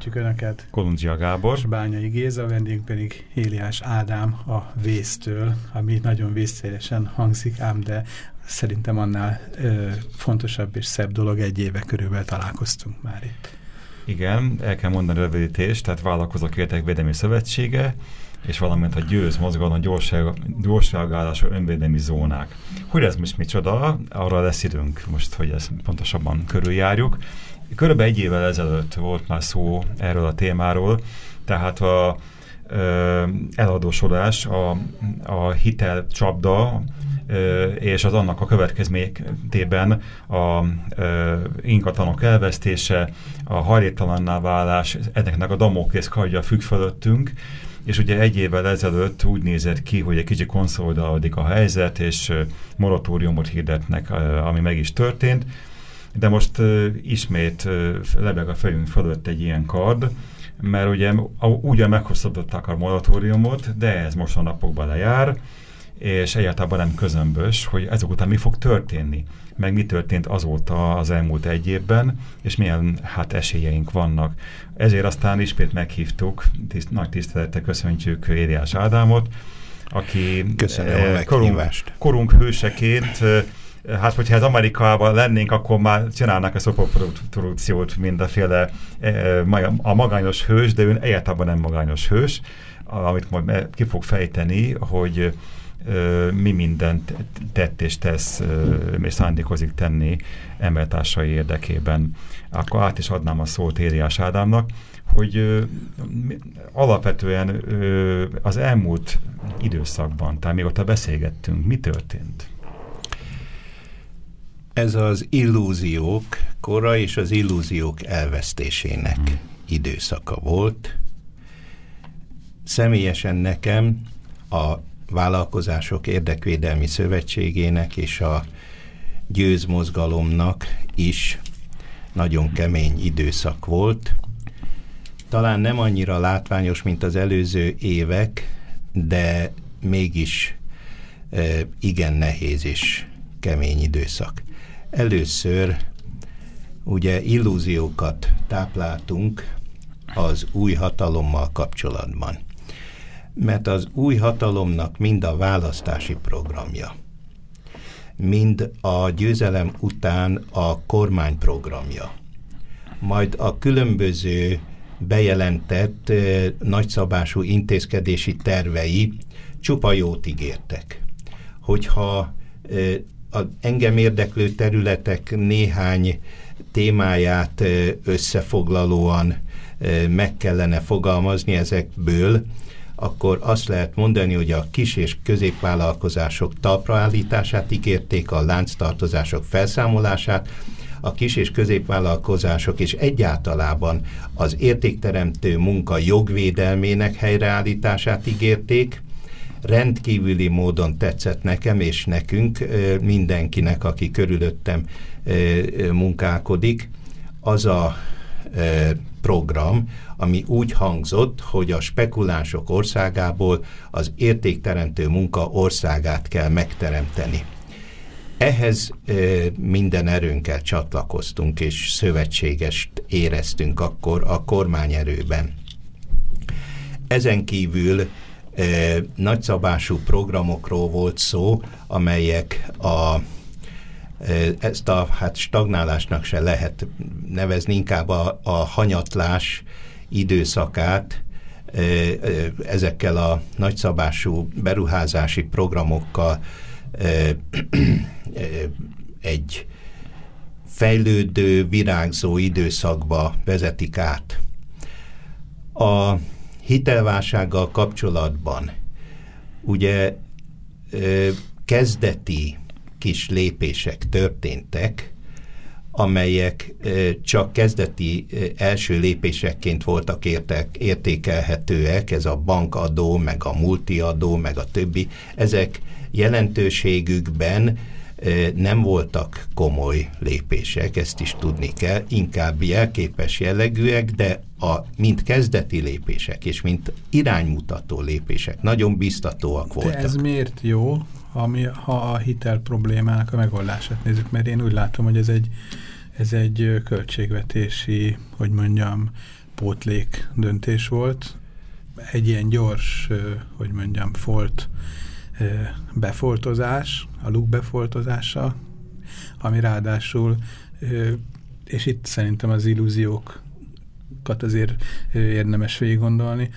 Köszöntjük Önöket! Kolundzsia Gábor. És Bányai Géza, vendég pedig Éliás Ádám a vésztől, ami nagyon vészszeresen hangzik, ám de szerintem annál ö, fontosabb és szebb dolog, egy éve körülbelül találkoztunk már itt. Igen, el kell mondani rövidítést, tehát Vállalkozók Értekvédelmi Szövetsége, és valamint a győz mozgalom, gyors, gyors reagálású önvédelmi zónák. Hogy ez most micsoda? Arra lesz időnk most, hogy ezt pontosabban körüljárjuk. Körülbelül egy évvel ezelőtt volt már szó erről a témáról, tehát a ö, eladósodás, a, a hitel csapda, és az annak a következményében a ö, ingatlanok elvesztése, a hajléktalanná válás, ennek a damókész kardja függ fölöttünk, és ugye egy évvel ezelőtt úgy nézett ki, hogy egy kicsit konszolidálódik a helyzet, és moratóriumot hirdetnek, ami meg is történt, de most uh, ismét uh, lebeg a fejünk fölött egy ilyen kard, mert ugye ugyan meghosszabbították a moratóriumot, de ez most a napokban lejár, és egyáltalán nem közömbös, hogy ezek után mi fog történni, meg mi történt azóta az elmúlt egy évben, és milyen hát esélyeink vannak. Ezért aztán ismét meghívtuk, tiszt, nagy tisztelettel köszöntjük Éliás Ádámot, aki Köszönöm eh, korunk, korunk hőseként Hát, hogyha az Amerikában lennénk, akkor már csinálnak a szopoprodukciót mindenféle a magányos hős, de ő egyáltalán nem magányos hős, amit majd ki fog fejteni, hogy mi mindent tett és tesz, és szándékozik tenni embertársai érdekében. Akkor át is adnám a szót Ériás Ádámnak, hogy alapvetően az elmúlt időszakban, tehát ott beszélgettünk, mi történt? Ez az illúziók kora és az illúziók elvesztésének hmm. időszaka volt. Személyesen nekem a Vállalkozások Érdekvédelmi Szövetségének és a győzmozgalomnak is nagyon kemény időszak volt. Talán nem annyira látványos, mint az előző évek, de mégis igen nehéz és kemény időszak. Először ugye illúziókat tápláltunk az új hatalommal kapcsolatban. Mert az új hatalomnak mind a választási programja, mind a győzelem után a kormányprogramja, majd a különböző bejelentett nagyszabású intézkedési tervei csupa jót ígértek. Hogyha a engem érdeklő területek néhány témáját összefoglalóan meg kellene fogalmazni ezekből, akkor azt lehet mondani, hogy a kis és középvállalkozások talpraállítását ígérték, a lánctartozások felszámolását, a kis és középvállalkozások és egyáltalában az értékteremtő munka jogvédelmének helyreállítását ígérték, rendkívüli módon tetszett nekem és nekünk, mindenkinek, aki körülöttem munkálkodik, az a program, ami úgy hangzott, hogy a spekulánsok országából az értékteremtő munka országát kell megteremteni. Ehhez minden erőnkkel csatlakoztunk, és szövetségest éreztünk akkor a kormányerőben. Ezen kívül nagyszabású programokról volt szó, amelyek a ezt a hát stagnálásnak se lehet nevezni, inkább a, a hanyatlás időszakát ezekkel a nagyszabású beruházási programokkal egy fejlődő, virágzó időszakba vezetik át. A hitelválsággal kapcsolatban. Ugye kezdeti kis lépések történtek, amelyek csak kezdeti első lépésekként voltak értek, értékelhetőek, ez a bankadó, meg a multiadó, meg a többi, ezek jelentőségükben nem voltak komoly lépések, ezt is tudni kell, inkább jelképes jellegűek, de a, mint kezdeti lépések és mint iránymutató lépések nagyon biztatóak voltak. De ez miért jó, ami, ha a hitel problémának a megoldását nézzük, mert én úgy látom, hogy ez egy, ez egy költségvetési, hogy mondjam, pótlék döntés volt. Egy ilyen gyors, hogy mondjam, folt befoltozás, a luk befoltozása, ami ráadásul, és itt szerintem az illúziókat azért érdemes végig gondolni,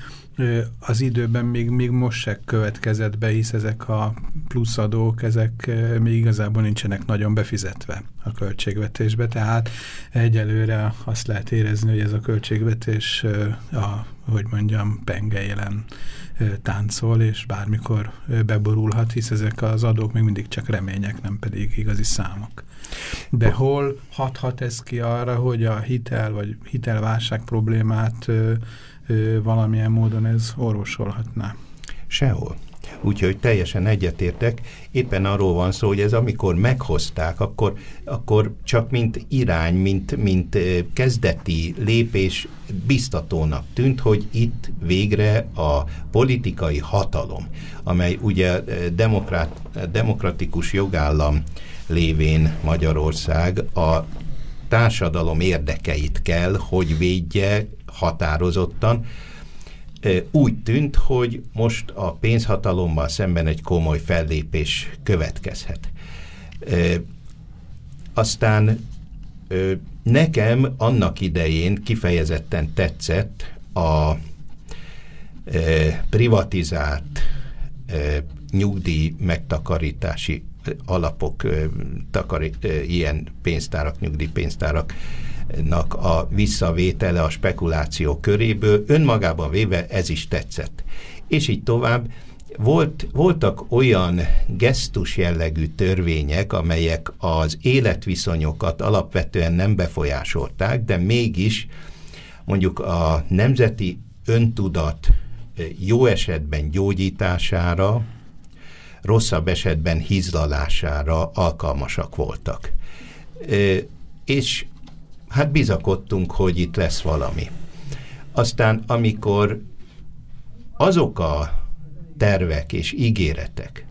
az időben még, még most se következett be, hisz ezek a pluszadók, ezek még igazából nincsenek nagyon befizetve a költségvetésbe, tehát egyelőre azt lehet érezni, hogy ez a költségvetés, a, hogy mondjam, pengejelen táncol, és bármikor beborulhat, hisz ezek az adók még mindig csak remények, nem pedig igazi számok. De hol hathat ez ki arra, hogy a hitel vagy hitelválság problémát valamilyen módon ez orvosolhatná? Sehol. Úgyhogy teljesen egyetértek. Éppen arról van szó, hogy ez amikor meghozták, akkor, akkor csak mint irány, mint, mint kezdeti lépés biztatónak tűnt, hogy itt végre a politikai hatalom, amely ugye demokrat, demokratikus jogállam lévén Magyarország a társadalom érdekeit kell, hogy védje határozottan, úgy tűnt, hogy most a pénzhatalommal szemben egy komoly fellépés következhet. Aztán nekem annak idején kifejezetten tetszett a privatizált nyugdíj megtakarítási alapok, takari, ilyen pénztárak, nyugdíjpénztárak a visszavétele a spekuláció köréből, önmagában véve ez is tetszett. És így tovább, volt, voltak olyan gesztus jellegű törvények, amelyek az életviszonyokat alapvetően nem befolyásolták, de mégis mondjuk a nemzeti öntudat jó esetben gyógyítására, rosszabb esetben hizlalására alkalmasak voltak. És hát bizakodtunk, hogy itt lesz valami. Aztán, amikor azok a tervek és ígéretek,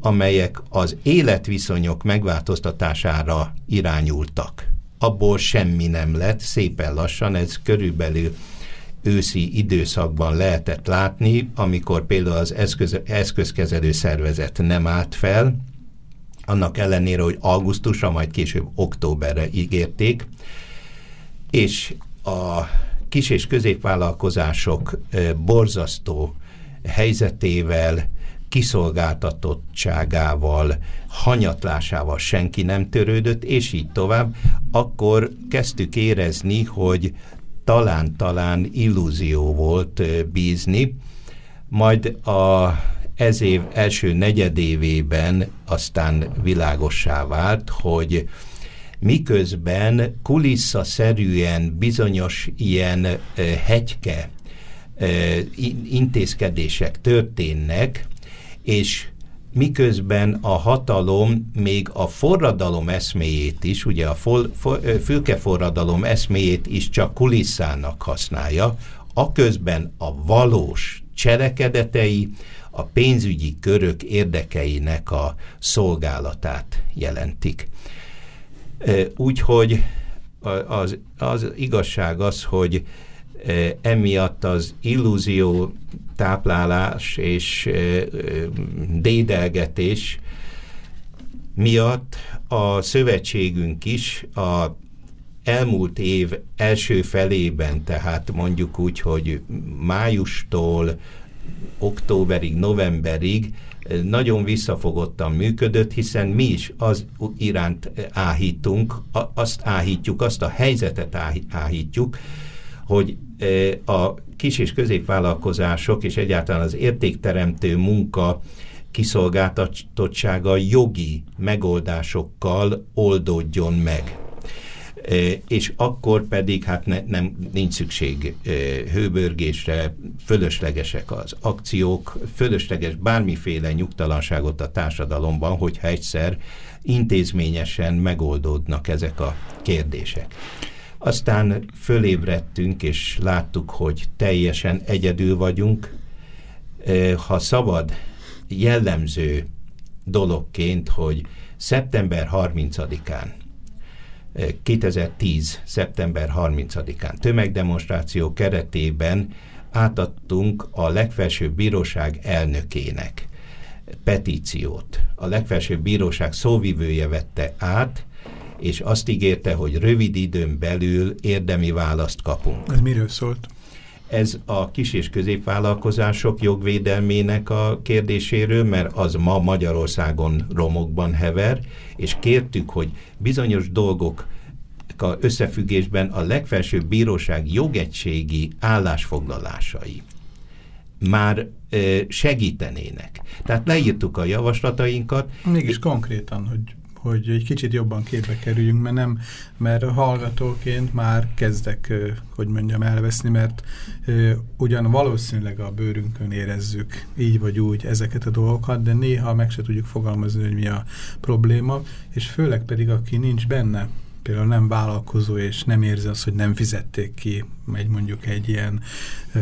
amelyek az életviszonyok megváltoztatására irányultak, abból semmi nem lett, szépen lassan, ez körülbelül őszi időszakban lehetett látni, amikor például az eszköz, eszközkezelő szervezet nem állt fel, annak ellenére, hogy augusztusra, majd később októberre ígérték, és a kis- és középvállalkozások borzasztó helyzetével, kiszolgáltatottságával, hanyatlásával senki nem törődött, és így tovább, akkor kezdtük érezni, hogy talán-talán illúzió volt bízni, majd a ez év első negyedévében aztán világossá vált, hogy miközben kulisszaszerűen bizonyos ilyen hegyke intézkedések történnek, és miközben a hatalom még a forradalom eszméjét is, ugye a fol, for, fülkeforradalom eszméjét is csak kulisszának használja, aközben a valós cselekedetei a pénzügyi körök érdekeinek a szolgálatát jelentik. Úgyhogy az, az igazság az, hogy emiatt az illúzió táplálás és dédelgetés miatt a szövetségünk is a elmúlt év első felében, tehát mondjuk úgy, hogy májustól októberig, novemberig nagyon visszafogottan működött, hiszen mi is az iránt áhítunk, azt áhítjuk, azt a helyzetet áhítjuk, hogy e, a kis és középvállalkozások és egyáltalán az értékteremtő munka kiszolgáltatottsága jogi megoldásokkal oldódjon meg. És akkor pedig hát ne, nem, nincs szükség hőbörgésre, fölöslegesek az akciók, fölösleges bármiféle nyugtalanságot a társadalomban, hogyha egyszer intézményesen megoldódnak ezek a kérdések. Aztán fölébredtünk, és láttuk, hogy teljesen egyedül vagyunk. Ha szabad, jellemző dologként, hogy szeptember 30-án 2010. szeptember 30-án tömegdemonstráció keretében átadtunk a legfelsőbb bíróság elnökének petíciót. A legfelsőbb bíróság szóvivője vette át, és azt ígérte, hogy rövid időn belül érdemi választ kapunk. Ez miről szólt? Ez a kis és középvállalkozások jogvédelmének a kérdéséről, mert az ma Magyarországon romokban hever, és kértük, hogy bizonyos dolgok a összefüggésben a legfelsőbb bíróság jogegységi állásfoglalásai már segítenének. Tehát leírtuk a javaslatainkat. Mégis konkrétan, hogy hogy egy kicsit jobban képbe kerüljünk, mert nem, mert hallgatóként már kezdek, hogy mondjam, elveszni, mert ugyan valószínűleg a bőrünkön érezzük így vagy úgy ezeket a dolgokat, de néha meg se tudjuk fogalmazni, hogy mi a probléma, és főleg pedig, aki nincs benne, például nem vállalkozó, és nem érzi azt, hogy nem fizették ki egy mondjuk egy ilyen ö,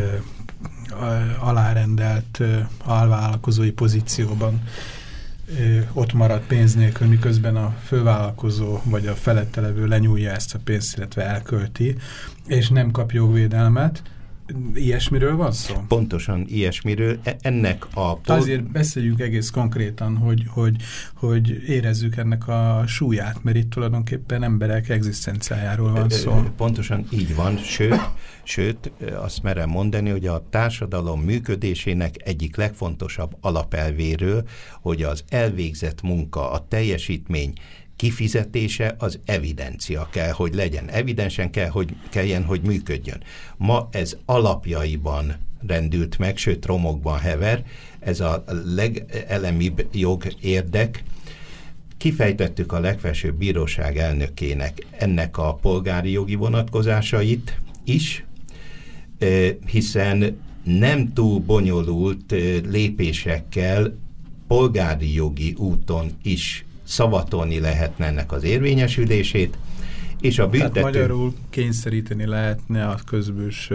alárendelt ö, alvállalkozói pozícióban ott marad pénz nélkül, miközben a fővállalkozó vagy a felette levő lenyúlja ezt a pénzt, illetve elkölti, és nem kap jogvédelmet, Ilyesmiről van szó? Pontosan ilyesmiről. E, ennek a... Azért beszéljük egész konkrétan, hogy, hogy, hogy érezzük ennek a súlyát, mert itt tulajdonképpen emberek egzisztenciájáról van szó. Pontosan így van, sőt, sőt azt merem mondani, hogy a társadalom működésének egyik legfontosabb alapelvéről, hogy az elvégzett munka, a teljesítmény kifizetése az evidencia kell, hogy legyen. Evidensen kell, hogy kelljen, hogy működjön. Ma ez alapjaiban rendült meg, sőt romokban hever, ez a legelemibb jog érdek, Kifejtettük a legfelsőbb bíróság elnökének ennek a polgári jogi vonatkozásait is, hiszen nem túl bonyolult lépésekkel polgári jogi úton is szavatolni lehetne ennek az érvényesülését, és a büntető... Tehát magyarul kényszeríteni lehetne a közbős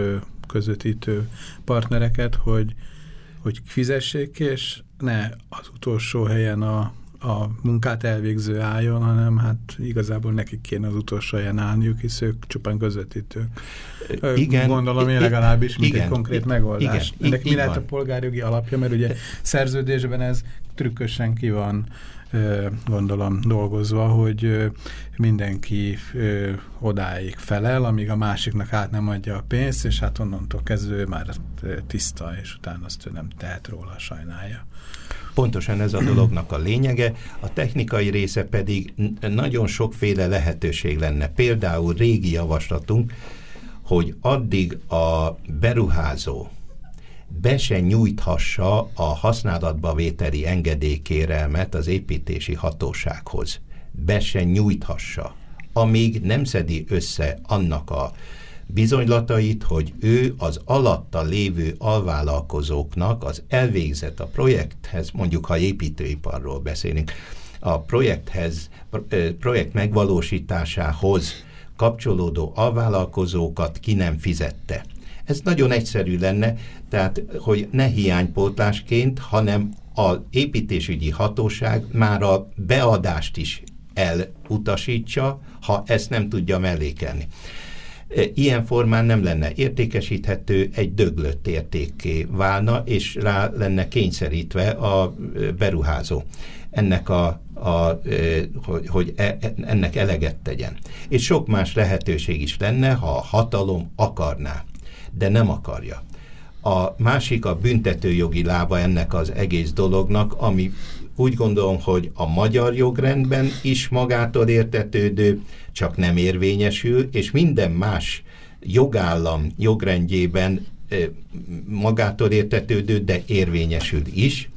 közvetítő partnereket, hogy, hogy fizessék, és ne az utolsó helyen a, a munkát elvégző álljon, hanem hát igazából nekik kéne az utolsó helyen állniuk, hisz ők csupán közvetítők. Igen, Gondolom én legalábbis, mint igen, egy konkrét megoldás. Igen, Ennek mi lehet a polgárjogi alapja, mert ugye szerződésben ez trükkösen ki van gondolom dolgozva, hogy mindenki odáig felel, amíg a másiknak át nem adja a pénzt, és hát onnantól kezdve már tiszta, és utána azt ő nem tehet róla, sajnálja. Pontosan ez a dolognak a lényege, a technikai része pedig nagyon sokféle lehetőség lenne. Például régi javaslatunk, hogy addig a beruházó, be se nyújthassa a használatba vételi engedélykérelmet az építési hatósághoz. Be se nyújthassa, amíg nem szedi össze annak a bizonylatait, hogy ő az alatta lévő alvállalkozóknak az elvégzett a projekthez, mondjuk ha építőiparról beszélünk, a projekthez, projekt megvalósításához kapcsolódó alvállalkozókat ki nem fizette. Ez nagyon egyszerű lenne, tehát hogy ne hiánypótlásként, hanem az építésügyi hatóság már a beadást is elutasítsa, ha ezt nem tudja mellékelni. E, ilyen formán nem lenne értékesíthető, egy döglött értékké válna, és rá lenne kényszerítve a e, beruházó ennek a, a e, hogy, hogy ennek eleget tegyen. És sok más lehetőség is lenne, ha a hatalom akarná de nem akarja. A másik a büntetőjogi lába ennek az egész dolognak, ami úgy gondolom, hogy a magyar jogrendben is magától értetődő, csak nem érvényesül, és minden más jogállam jogrendjében magától értetődő, de érvényesül is,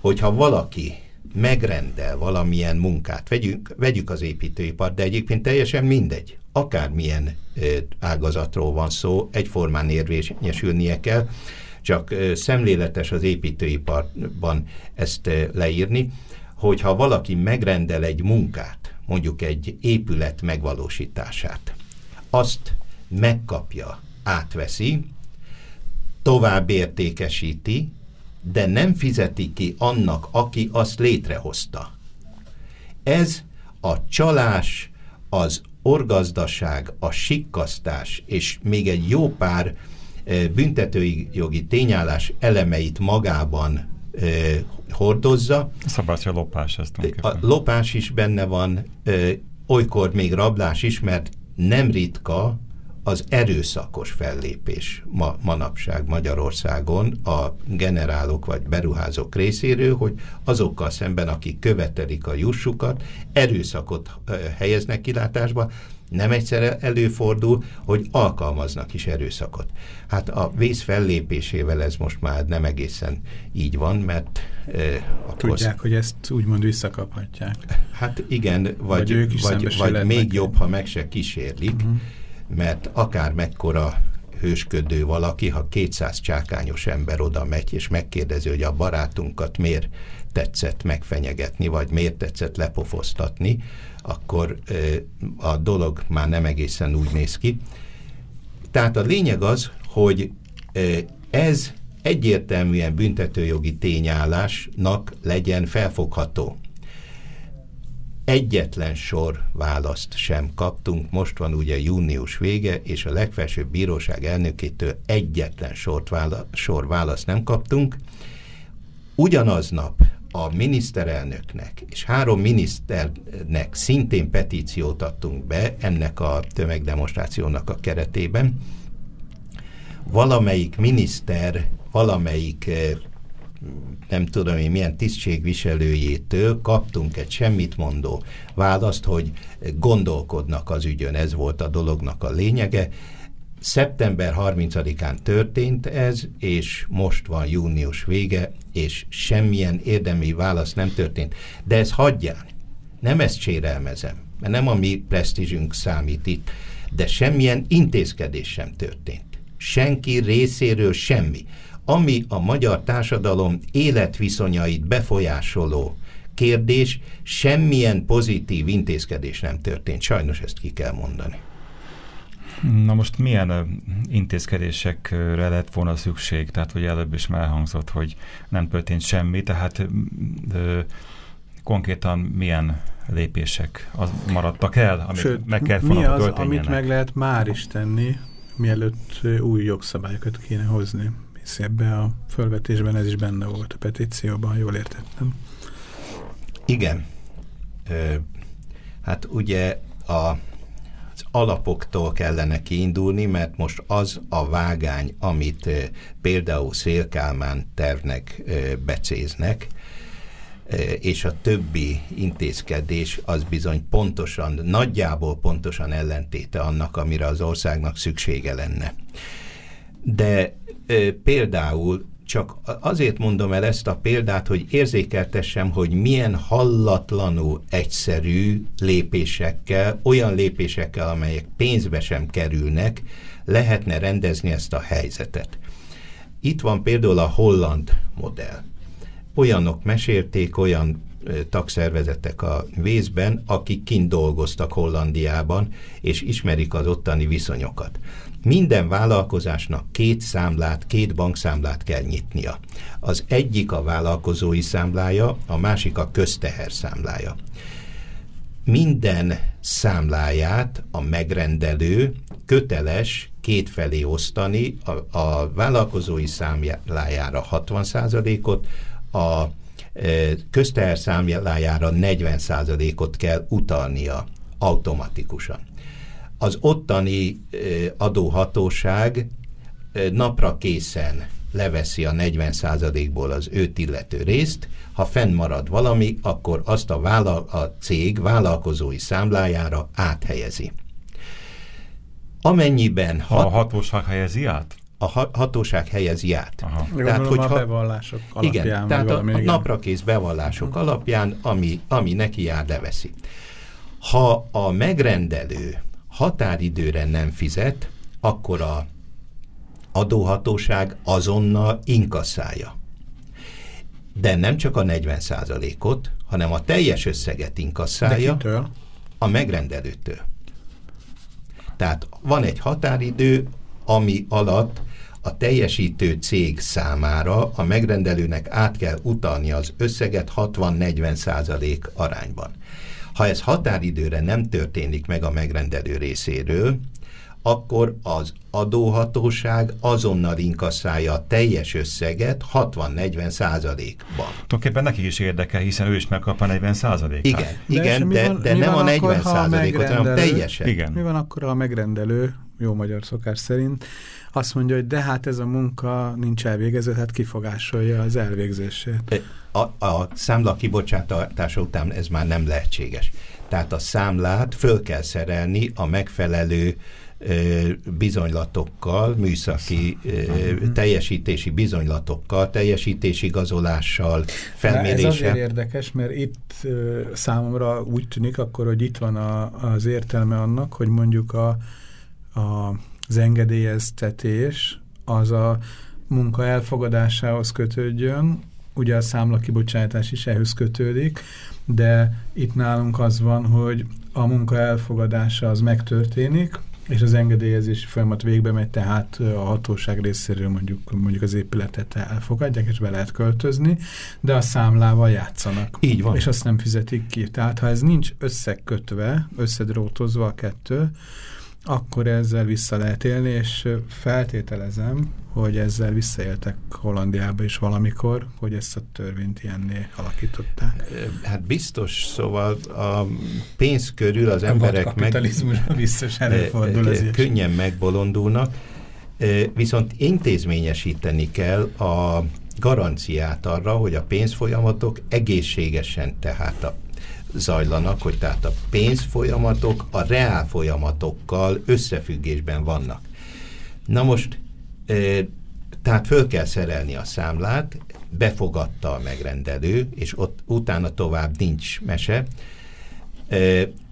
hogyha valaki megrendel valamilyen munkát, vegyük, vegyük az építőipart, de egyébként teljesen mindegy, akármilyen ágazatról van szó, egyformán érvényesülnie kell, csak szemléletes az építőiparban ezt leírni, hogyha valaki megrendel egy munkát, mondjuk egy épület megvalósítását, azt megkapja, átveszi, tovább értékesíti, de nem fizeti ki annak, aki azt létrehozta. Ez a csalás, az orgazdaság, a sikkasztás és még egy jó pár e, büntetői jogi tényállás elemeit magában e, hordozza. Szabadság lopás ezt A lopás is benne van, e, olykor még rablás is, mert nem ritka az erőszakos fellépés ma, manapság Magyarországon a generálok vagy beruházók részéről, hogy azokkal szemben, akik követelik a jussukat, erőszakot helyeznek kilátásba, nem egyszer előfordul, hogy alkalmaznak is erőszakot. Hát a vész fellépésével ez most már nem egészen így van, mert... Eh, Tudják, hogy ezt úgymond visszakaphatják. Hát igen, vagy, vagy, ők is vagy, vagy még jobb, ha meg se kísérlik, uh mhm. -huh mert akár mekkora hősködő valaki, ha 200 csákányos ember oda megy, és megkérdezi, hogy a barátunkat miért tetszett megfenyegetni, vagy miért tetszett lepofoztatni, akkor a dolog már nem egészen úgy néz ki. Tehát a lényeg az, hogy ez egyértelműen büntetőjogi tényállásnak legyen felfogható egyetlen sor választ sem kaptunk. Most van ugye június vége, és a legfelsőbb bíróság elnökétől egyetlen sort vála, sor választ nem kaptunk. Ugyanaznap a miniszterelnöknek és három miniszternek szintén petíciót adtunk be ennek a tömegdemonstrációnak a keretében. Valamelyik miniszter, valamelyik eh, nem tudom én milyen tisztségviselőjétől kaptunk egy semmit mondó választ, hogy gondolkodnak az ügyön, ez volt a dolognak a lényege. Szeptember 30-án történt ez, és most van június vége, és semmilyen érdemi válasz nem történt. De ez hagyján, nem ezt sérelmezem, mert nem a mi presztízsünk számít itt, de semmilyen intézkedés sem történt. Senki részéről semmi ami a magyar társadalom életviszonyait befolyásoló kérdés, semmilyen pozitív intézkedés nem történt. Sajnos ezt ki kell mondani. Na most milyen intézkedésekre lett volna szükség? Tehát, hogy előbb is már elhangzott, hogy nem történt semmi, tehát ö, konkrétan milyen lépések az maradtak el, amit Sőt, meg kell mi az, amit meg lehet már is tenni, mielőtt új jogszabályokat kéne hozni? Hisz ebbe a fölvetésben ez is benne volt a petícióban, jól értettem. Igen. Hát ugye a, az alapoktól kellene kiindulni, mert most az a vágány, amit például Szélkálmán tervnek ö, becéznek, és a többi intézkedés az bizony pontosan, nagyjából pontosan ellentéte annak, amire az országnak szüksége lenne. De például csak azért mondom el ezt a példát, hogy érzékeltessem, hogy milyen hallatlanul egyszerű lépésekkel, olyan lépésekkel, amelyek pénzbe sem kerülnek, lehetne rendezni ezt a helyzetet. Itt van például a holland modell. Olyanok mesélték, olyan tagszervezetek a vészben, akik kint dolgoztak Hollandiában, és ismerik az ottani viszonyokat. Minden vállalkozásnak két számlát, két bankszámlát kell nyitnia. Az egyik a vállalkozói számlája, a másik a közteher számlája. Minden számláját a megrendelő köteles kétfelé osztani, a, a vállalkozói számlájára 60%-ot, a e, közteher számlájára 40%-ot kell utalnia automatikusan az ottani adóhatóság napra készen leveszi a 40%-ból az őt illető részt, ha fennmarad valami, akkor azt a, vállal, a cég vállalkozói számlájára áthelyezi. Amennyiben... Ha a hatóság helyezi át? a hatóság helyezi át. Aha. Tehát, hogyha, a bevallások alapján. Igen, tehát a, a naprakész bevallások uh-huh. alapján, ami, ami neki jár, leveszi. Ha a megrendelő határidőre nem fizet, akkor a adóhatóság azonnal inkasszálja. De nem csak a 40% ot hanem a teljes összeget inkasszálja a megrendelőtől. Tehát van egy határidő, ami alatt a teljesítő cég számára a megrendelőnek át kell utalni az összeget 60-40 százalék arányban. Ha ez határidőre nem történik meg a megrendelő részéről, akkor az adóhatóság azonnal inkasszálja a teljes összeget 60-40 százalékban. Tulajdonképpen neki is érdekel, hiszen ő is megkap a 40 százalékát. Igen, de, igen, de, van, de nem a 40 százalékot, hanem teljesen. Igen. Mi van akkor, a megrendelő, jó magyar szokás szerint, azt mondja, hogy de hát ez a munka nincs elvégezett, hát kifogásolja az elvégzését. A, a számla kibocsátása után ez már nem lehetséges. Tehát a számlát föl kell szerelni a megfelelő bizonylatokkal, műszaki uh-huh. teljesítési bizonylatokkal, teljesítési igazolással, felméréssel. Ez azért érdekes, mert itt számomra úgy tűnik akkor, hogy itt van a, az értelme annak, hogy mondjuk a, a, az engedélyeztetés az a munka elfogadásához kötődjön, ugye a számla kibocsátás is ehhez kötődik, de itt nálunk az van, hogy a munka elfogadása az megtörténik, és az engedélyezési folyamat végbe megy, tehát a hatóság részéről mondjuk, mondjuk az épületet elfogadják, és be lehet költözni, de a számlával játszanak. Így van. És azt nem fizetik ki. Tehát ha ez nincs összekötve, összedrótozva a kettő, akkor ezzel vissza lehet élni, és feltételezem, hogy ezzel visszaéltek Hollandiába is valamikor, hogy ezt a törvényt ilyenné alakították. Hát biztos, szóval a pénz körül az a emberek meg... biztos előfordul ez Könnyen megbolondulnak, viszont intézményesíteni kell a garanciát arra, hogy a pénzfolyamatok egészségesen, tehát a zajlanak, hogy tehát a pénzfolyamatok a reál folyamatokkal összefüggésben vannak. Na most, e, tehát föl kell szerelni a számlát, befogadta a megrendelő, és ott utána tovább nincs mese. E,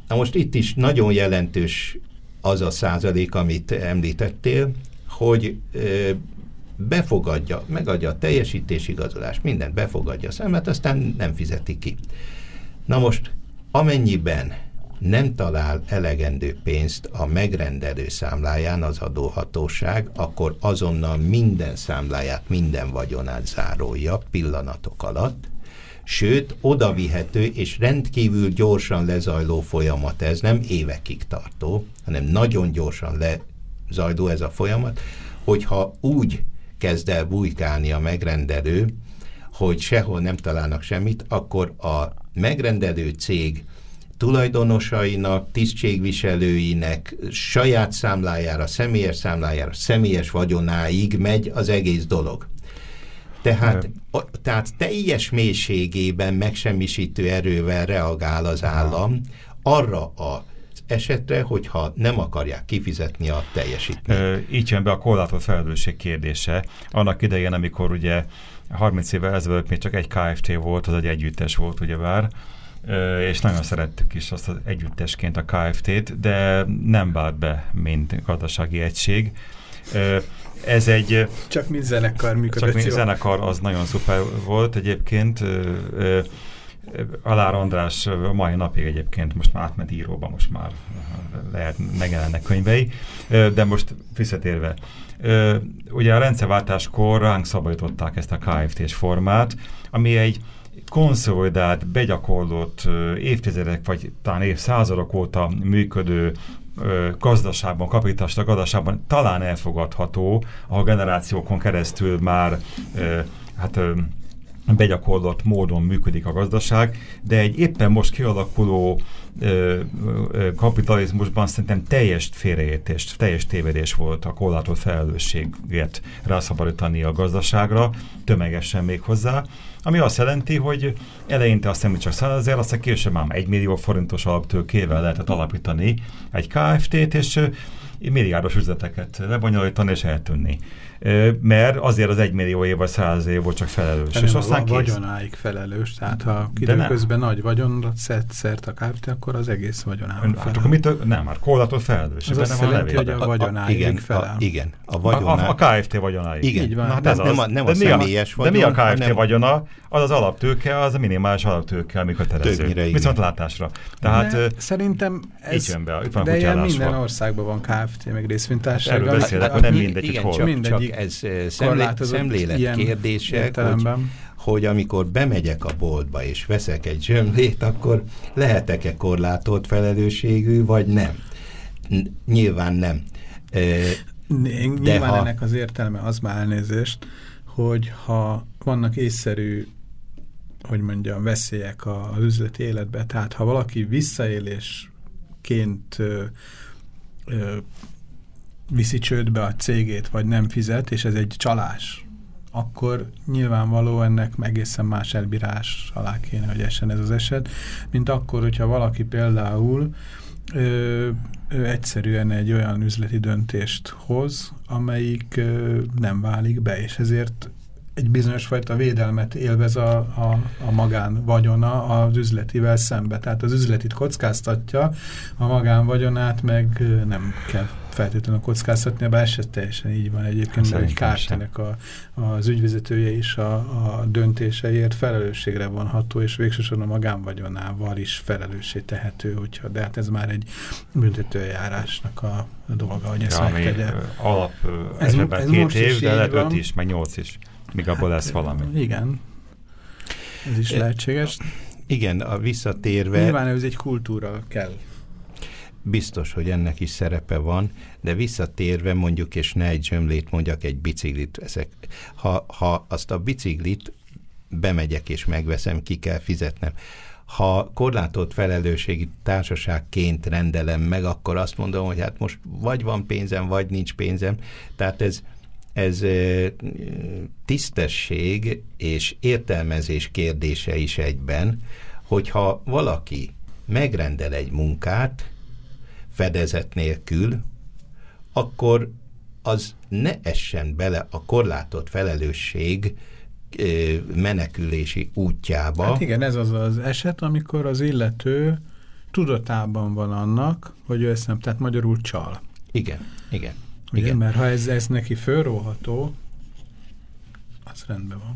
na most itt is nagyon jelentős az a százalék, amit említettél, hogy e, befogadja, megadja a teljesítésigazolást, mindent befogadja a szemet, aztán nem fizeti ki. Na most, amennyiben nem talál elegendő pénzt a megrendelő számláján az adóhatóság, akkor azonnal minden számláját, minden vagyonát zárolja pillanatok alatt, sőt, odavihető és rendkívül gyorsan lezajló folyamat ez, nem évekig tartó, hanem nagyon gyorsan lezajló ez a folyamat, hogyha úgy kezd el bujkálni a megrendelő, hogy sehol nem találnak semmit, akkor a megrendelő cég tulajdonosainak, tisztségviselőinek saját számlájára, személyes számlájára, személyes vagyonáig megy az egész dolog. Tehát, a, tehát teljes mélységében megsemmisítő erővel reagál az állam arra a esetre, hogyha nem akarják kifizetni a teljesítményt. így jön be a korlátolt felelősség kérdése. Annak idején, amikor ugye 30 évvel ezelőtt még csak egy KFT volt, az egy együttes volt ugyebár, és nagyon szerettük is azt az együttesként a KFT-t, de nem vált be, mint gazdasági egység. Ez egy... Csak mint zenekar működött Csak mint zenekar, az nagyon szuper volt egyébként. Alár András mai napig egyébként most már átment íróba, most már lehet megjelennek könyvei, de most visszatérve. Ugye a rendszerváltáskor ránk szabadították ezt a KFT-s formát, ami egy konszolidált, begyakorlott évtizedek, vagy talán évszázadok óta működő gazdaságban, kapitalista gazdaságban talán elfogadható, a generációkon keresztül már hát begyakorlott módon működik a gazdaság, de egy éppen most kialakuló ö, ö, kapitalizmusban szerintem teljes félreértés, teljes tévedés volt a korlátot felelősséget rászabadítani a gazdaságra, tömegesen még hozzá, ami azt jelenti, hogy eleinte azt hiszem, csak 100 ezer, aztán később már 1 millió forintos alaptőkével lehetett alapítani egy KFT-t, és milliárdos üzleteket lebonyolítani és eltűnni mert azért az egymillió év vagy száz év volt csak felelős. Tehát és aztán a vagyonáig felelős, tehát ha időközben nagy vagyonra szert, szert a Kft., akkor az egész vagyonáig Hát akkor mit, nem, már korlátot felelős. Az azt jelenti, hogy a vagyonáig igen, felel. A, igen, a vagyonáig. A, a, KFT vagyonáig. Igen, Így van. Na, hát nem, nem, a, nem a személyes vagyon. De mi a KFT hanem... vagyona? Az az alaptőke, az a minimális alaptőke, amikor terező. Viszont látásra. Tehát szerintem ez, jön be, itt van de ilyen minden országban van KFT, meg részvénytársaság. Erről beszélek, hogy nem mindegy, hogy hol. Csak ez szemlélet kérdések, hogy, hogy amikor bemegyek a boltba és veszek egy zsömlét, akkor lehetek-e korlátolt felelősségű, vagy nem? Nyilván nem. De Nyilván ha... ennek az értelme az már elnézést, hogy ha vannak észszerű hogy mondjam, veszélyek az üzleti életbe, tehát ha valaki visszaélésként ö, ö, viszi csődbe a cégét, vagy nem fizet, és ez egy csalás, akkor nyilvánvaló ennek egészen más elbírás alá kéne, hogy essen ez az eset, mint akkor, hogyha valaki például ö, ö, egyszerűen egy olyan üzleti döntést hoz, amelyik ö, nem válik be, és ezért egy bizonyos fajta védelmet élvez a, a, a magán vagyona az üzletivel szembe. Tehát az üzletit kockáztatja, a magán vagyonát meg nem kell feltétlenül kockáztatni, bár ez teljesen így van egyébként, mert egy kártyának a, az ügyvezetője is a, a döntéseért felelősségre vonható, és végsősorban a magánvagyonával is felelőssé tehető, hogyha, de hát ez már egy büntetőjárásnak a, a dolga, hogy ezt ja, megtegye. Alap ez, ez két év, de lehet öt is, meg nyolc is. Míg abból hát, lesz valami. Igen. Ez is lehetséges. Igen, a visszatérve... Nyilván ez egy kultúra kell. Biztos, hogy ennek is szerepe van, de visszatérve mondjuk, és ne egy zsömlét mondjak, egy biciklit veszek. Ha, ha azt a biciklit bemegyek és megveszem, ki kell fizetnem. Ha korlátolt felelősségi társaságként rendelem meg, akkor azt mondom, hogy hát most vagy van pénzem, vagy nincs pénzem. Tehát ez ez tisztesség és értelmezés kérdése is egyben, hogyha valaki megrendel egy munkát fedezet nélkül, akkor az ne essen bele a korlátott felelősség menekülési útjába. Hát igen, ez az az eset, amikor az illető tudatában van annak, hogy ő ezt nem, tehát magyarul csal. Igen, igen. Ugye, Igen. mert ha ez, ez neki fölróható, az rendben van.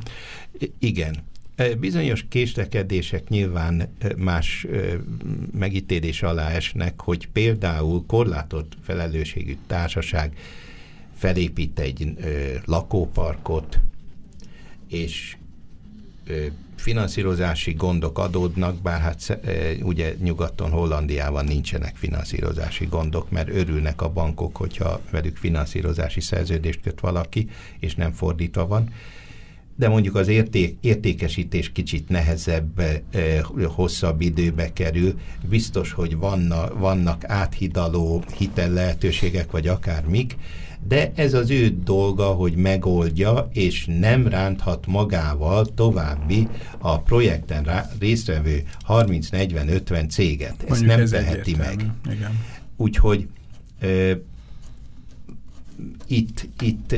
I igen. E, bizonyos késlekedések nyilván e, más e, megítélés alá esnek, hogy például korlátott felelősségű társaság felépít egy lakóparkot, és finanszírozási gondok adódnak, bár hát ugye nyugaton, Hollandiában nincsenek finanszírozási gondok, mert örülnek a bankok, hogyha velük finanszírozási szerződést köt valaki, és nem fordítva van. De mondjuk az érték, értékesítés kicsit nehezebb, hosszabb időbe kerül. Biztos, hogy vanna, vannak áthidaló hitel lehetőségek, vagy akármik, de ez az ő dolga, hogy megoldja, és nem ránthat magával további a projekten rá, résztvevő 30-40-50 céget. Ezt Mondjuk nem ez teheti meg. Igen. Úgyhogy ö, itt, itt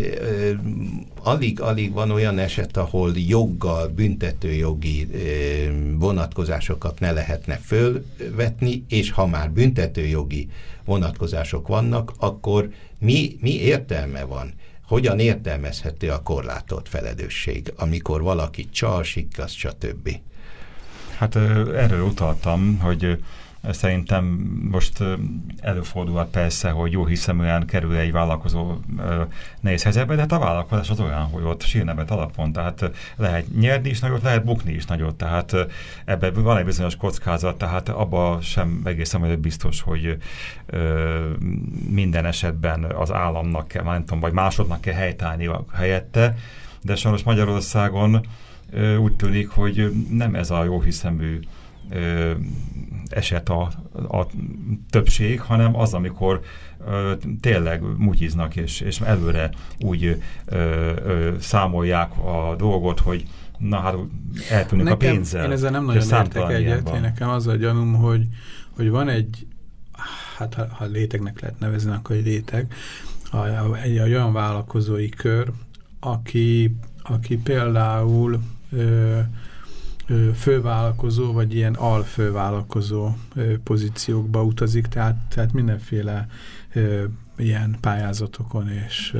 alig-alig van olyan eset, ahol joggal, büntetőjogi vonatkozásokat ne lehetne fölvetni, és ha már büntetőjogi vonatkozások vannak, akkor mi, mi értelme van? Hogyan értelmezhető a korlátolt felelősség, amikor valaki csal, sikkasz, stb.? Hát erről utaltam, hogy Szerintem most előfordulhat persze, hogy jó hiszeműen kerül egy vállalkozó nehéz helyzetbe, de hát a vállalkozás az olyan, hogy ott sírnevet alapon, tehát lehet nyerni is nagyot, lehet bukni is nagyot, tehát ebben van egy bizonyos kockázat, tehát abba sem egészen biztos, hogy minden esetben az államnak kell, nem tudom, vagy másodnak kell helytállni helyette, de sajnos Magyarországon úgy tűnik, hogy nem ez a jó hiszemű ö, eset a, a többség, hanem az, amikor ö, tényleg mutyiznak, és, és előre úgy ö, ö, számolják a dolgot, hogy na hát eltűnik nekem, a pénzzel. Én ezzel nem nagyon értek egyet, én nekem az a gyanúm, hogy, hogy van egy hát ha, ha létegnek lehet nevezni, akkor egy réteg, egy, egy olyan vállalkozói kör, aki, aki például ö, fővállalkozó, vagy ilyen alfővállalkozó pozíciókba utazik, tehát, tehát mindenféle ilyen pályázatokon és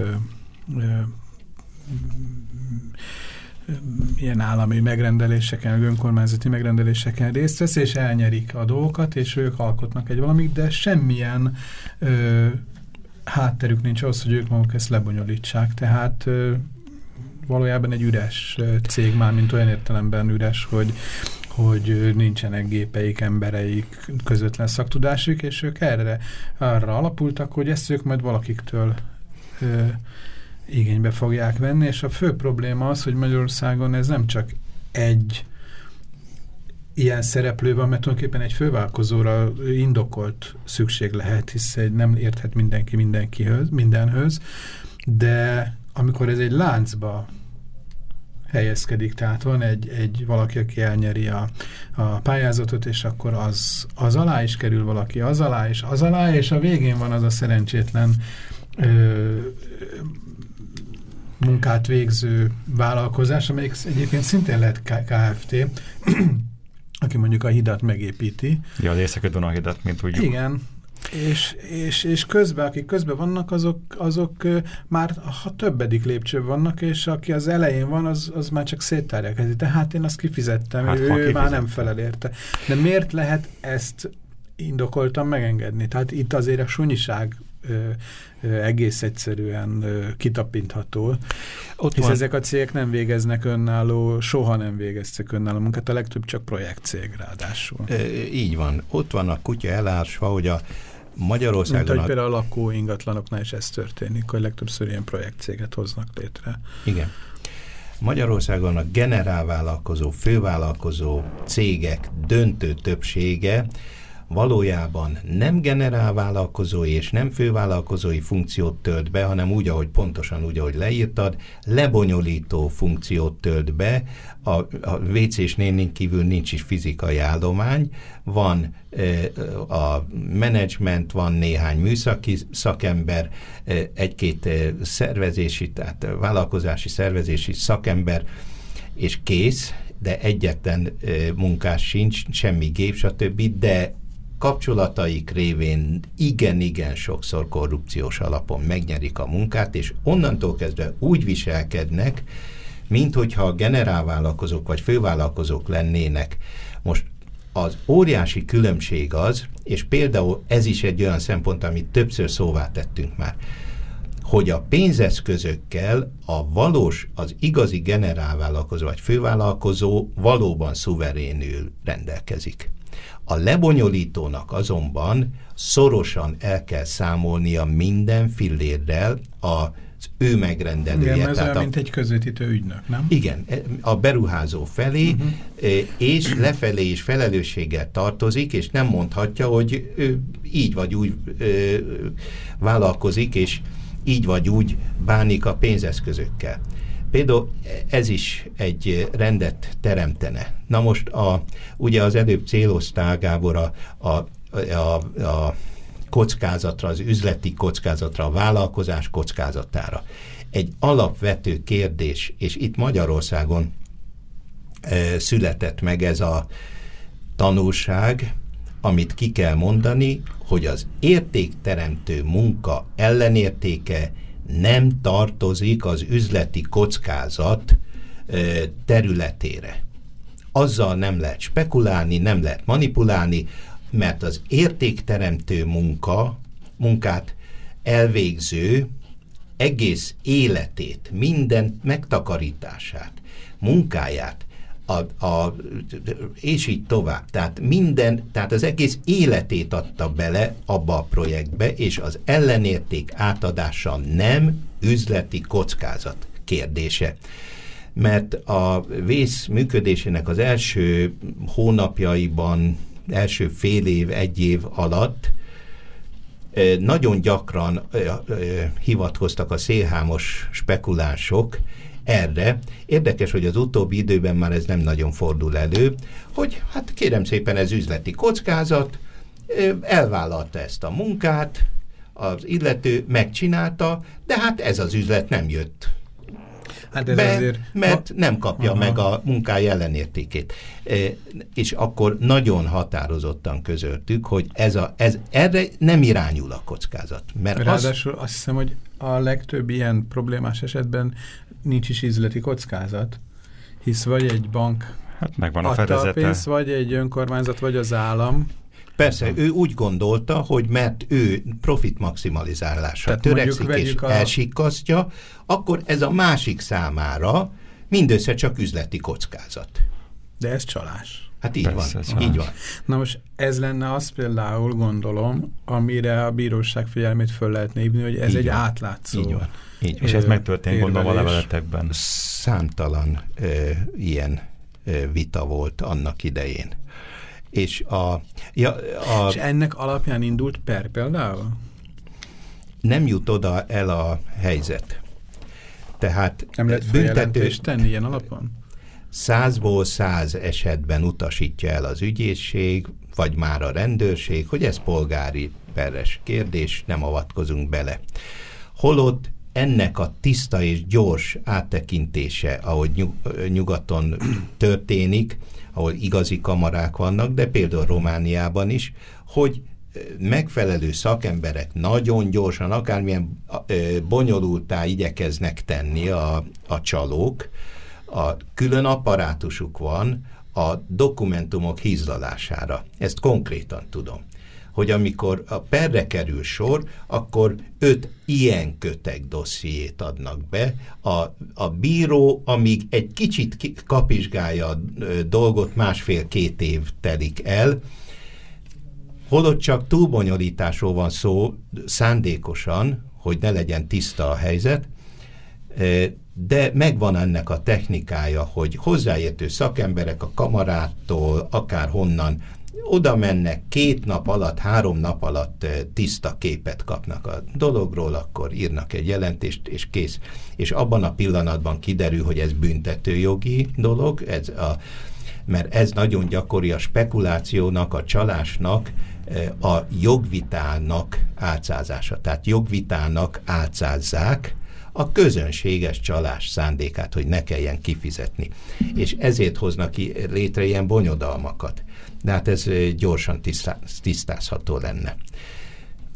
ilyen állami megrendeléseken, önkormányzati megrendeléseken részt vesz, és elnyerik a dolgokat, és ők alkotnak egy valamit, de semmilyen ö, hátterük nincs ahhoz, hogy ők maguk ezt lebonyolítsák. Tehát ö, valójában egy üres cég már, mint olyan értelemben üres, hogy hogy nincsenek gépeik, embereik, közvetlen szaktudásuk, és ők erre arra alapultak, hogy ezt ők majd valakiktől ö, igénybe fogják venni, és a fő probléma az, hogy Magyarországon ez nem csak egy ilyen szereplő van, mert tulajdonképpen egy fővállalkozóra indokolt szükség lehet, hisz egy nem érthet mindenki mindenkihöz, mindenhöz, de amikor ez egy láncba helyezkedik, tehát van egy, egy valaki, aki elnyeri a, a pályázatot, és akkor az, az alá is kerül valaki, az alá, és az alá, és a végén van az a szerencsétlen ö, munkát végző vállalkozás, amelyik egyébként szintén lehet KFT, aki mondjuk a hidat megépíti. Ja, az északi hidat, mint tudjuk. Igen, és, és, és közben, akik közben vannak, azok, azok már ha többedik lépcső vannak, és aki az elején van, az, az már csak széttárja kezét. Tehát én azt kifizettem, hát, ő, ő már nem felel érte. De miért lehet ezt indokoltan megengedni? Tehát itt azért a sunyiság ö, ö, egész egyszerűen ö, kitapintható. Ott hisz van. ezek a cégek nem végeznek önálló, soha nem végeztek önálló munkát, a legtöbb csak projektcég ráadásul. E, így van. Ott van a kutya elásva, hogy a Magyarországon... Mint hogy például a lakó ingatlanoknál is ez történik, hogy legtöbbször ilyen projektcéget hoznak létre. Igen. Magyarországon a generálvállalkozó, fővállalkozó cégek döntő többsége valójában nem generálvállalkozói és nem fővállalkozói funkciót tölt be, hanem úgy, ahogy pontosan úgy, ahogy leírtad, lebonyolító funkciót tölt be, a, a WC-s kívül nincs is fizikai állomány, van a menedzsment, van néhány műszaki szakember, egy-két szervezési, tehát vállalkozási szervezési szakember, és kész, de egyetlen munkás sincs, semmi gép, stb., de kapcsolataik révén igen-igen sokszor korrupciós alapon megnyerik a munkát, és onnantól kezdve úgy viselkednek, mint hogyha a generálvállalkozók vagy fővállalkozók lennének. Most az óriási különbség az, és például ez is egy olyan szempont, amit többször szóvá tettünk már, hogy a pénzeszközökkel a valós, az igazi generálvállalkozó vagy fővállalkozó valóban szuverénül rendelkezik. A lebonyolítónak azonban szorosan el kell számolnia minden fillérrel a ő megrendelője. Igen, ez olyan, a, mint egy közvetítő ügynök, nem? Igen, a beruházó felé, uh mhm. -huh. és lefelé is felelősséggel tartozik, és nem mondhatja, hogy ő így vagy úgy ö, vállalkozik, és így vagy úgy bánik a pénzeszközökkel. Például ez is egy rendet teremtene. Na most a, ugye az előbb céloztál, Gábor, a, a, a, a kockázatra, az üzleti kockázatra, a vállalkozás kockázatára. Egy alapvető kérdés, és itt Magyarországon e, született meg ez a tanulság, amit ki kell mondani, hogy az értékteremtő munka ellenértéke nem tartozik az üzleti kockázat területére. Azzal nem lehet spekulálni, nem lehet manipulálni, mert az értékteremtő munka, munkát elvégző egész életét, minden megtakarítását, munkáját a, a, és így tovább. Tehát minden, tehát az egész életét adta bele abba a projektbe, és az ellenérték átadása nem üzleti kockázat kérdése. Mert a vész működésének az első hónapjaiban, első fél év, egy év alatt nagyon gyakran hivatkoztak a szélhámos spekulánsok, erre. Érdekes, hogy az utóbbi időben már ez nem nagyon fordul elő, hogy hát kérem szépen ez üzleti kockázat, elvállalta ezt a munkát, az illető megcsinálta, de hát ez az üzlet nem jött Hát ez be, azért... mert ha... nem kapja Aha. meg a munkája ellenértékét. E, és akkor nagyon határozottan közöltük, hogy ez a, ez, erre nem irányul a kockázat. Mert Ráadásul az... azt hiszem, hogy a legtöbb ilyen problémás esetben nincs is üzleti kockázat, hisz vagy egy bank hát megvan a fedezete. A pénzt, vagy egy önkormányzat, vagy az állam, Persze, ő úgy gondolta, hogy mert ő profit maximalizálásra Tehát törekszik és a... elsikasztja, akkor ez a másik számára mindössze csak üzleti kockázat. De ez csalás. Hát így Persze, van, csalás. így van. Na most ez lenne az például, gondolom, amire a bíróság figyelmét föl lehetne hívni, hogy ez így egy van. átlátszó. Így van. Így van. És ez megtörtént gondolom a leveletekben. Számtalan ö, ilyen ö, vita volt annak idején. És, a, ja, a, és ennek alapján indult per például? Nem jut oda el a helyzet. Tehát nem lehet büntető, tenni ilyen alapon? Százból száz esetben utasítja el az ügyészség, vagy már a rendőrség, hogy ez polgári peres kérdés, nem avatkozunk bele. Holott ennek a tiszta és gyors áttekintése, ahogy nyugaton történik, ahol igazi kamarák vannak, de például Romániában is, hogy megfelelő szakemberek nagyon gyorsan, akármilyen bonyolultá igyekeznek tenni a, a csalók, a külön apparátusuk van a dokumentumok hízlalására. Ezt konkrétan tudom hogy amikor a perre kerül sor, akkor öt ilyen kötek dossziét adnak be. A, a bíró, amíg egy kicsit kapizsgálja a dolgot, másfél-két év telik el, holott csak túlbonyolításról van szó szándékosan, hogy ne legyen tiszta a helyzet, de megvan ennek a technikája, hogy hozzáértő szakemberek a kamarától, akár honnan oda mennek, két nap alatt, három nap alatt eh, tiszta képet kapnak a dologról, akkor írnak egy jelentést, és kész. És abban a pillanatban kiderül, hogy ez büntetőjogi dolog, ez a, mert ez nagyon gyakori a spekulációnak, a csalásnak, eh, a jogvitának álcázása. Tehát jogvitának álcázzák, a közönséges csalás szándékát, hogy ne kelljen kifizetni. És ezért hoznak ki létre ilyen bonyodalmakat de hát ez gyorsan tisztázható lenne.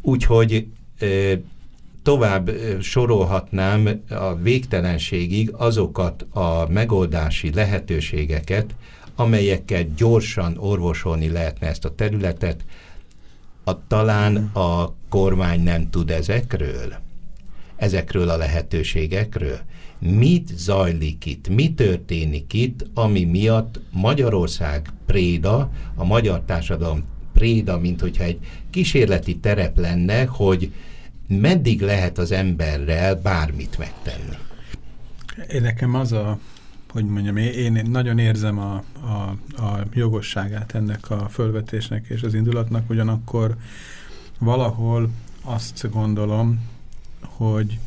Úgyhogy tovább sorolhatnám a végtelenségig azokat a megoldási lehetőségeket, amelyekkel gyorsan orvosolni lehetne ezt a területet, a, talán a kormány nem tud ezekről, ezekről a lehetőségekről mit zajlik itt, mi történik itt, ami miatt Magyarország préda, a magyar társadalom préda, mint hogyha egy kísérleti terep lenne, hogy meddig lehet az emberrel bármit megtenni. Én nekem az a, hogy mondjam, én, nagyon érzem a, a, a jogosságát ennek a fölvetésnek és az indulatnak, ugyanakkor valahol azt gondolom, hogy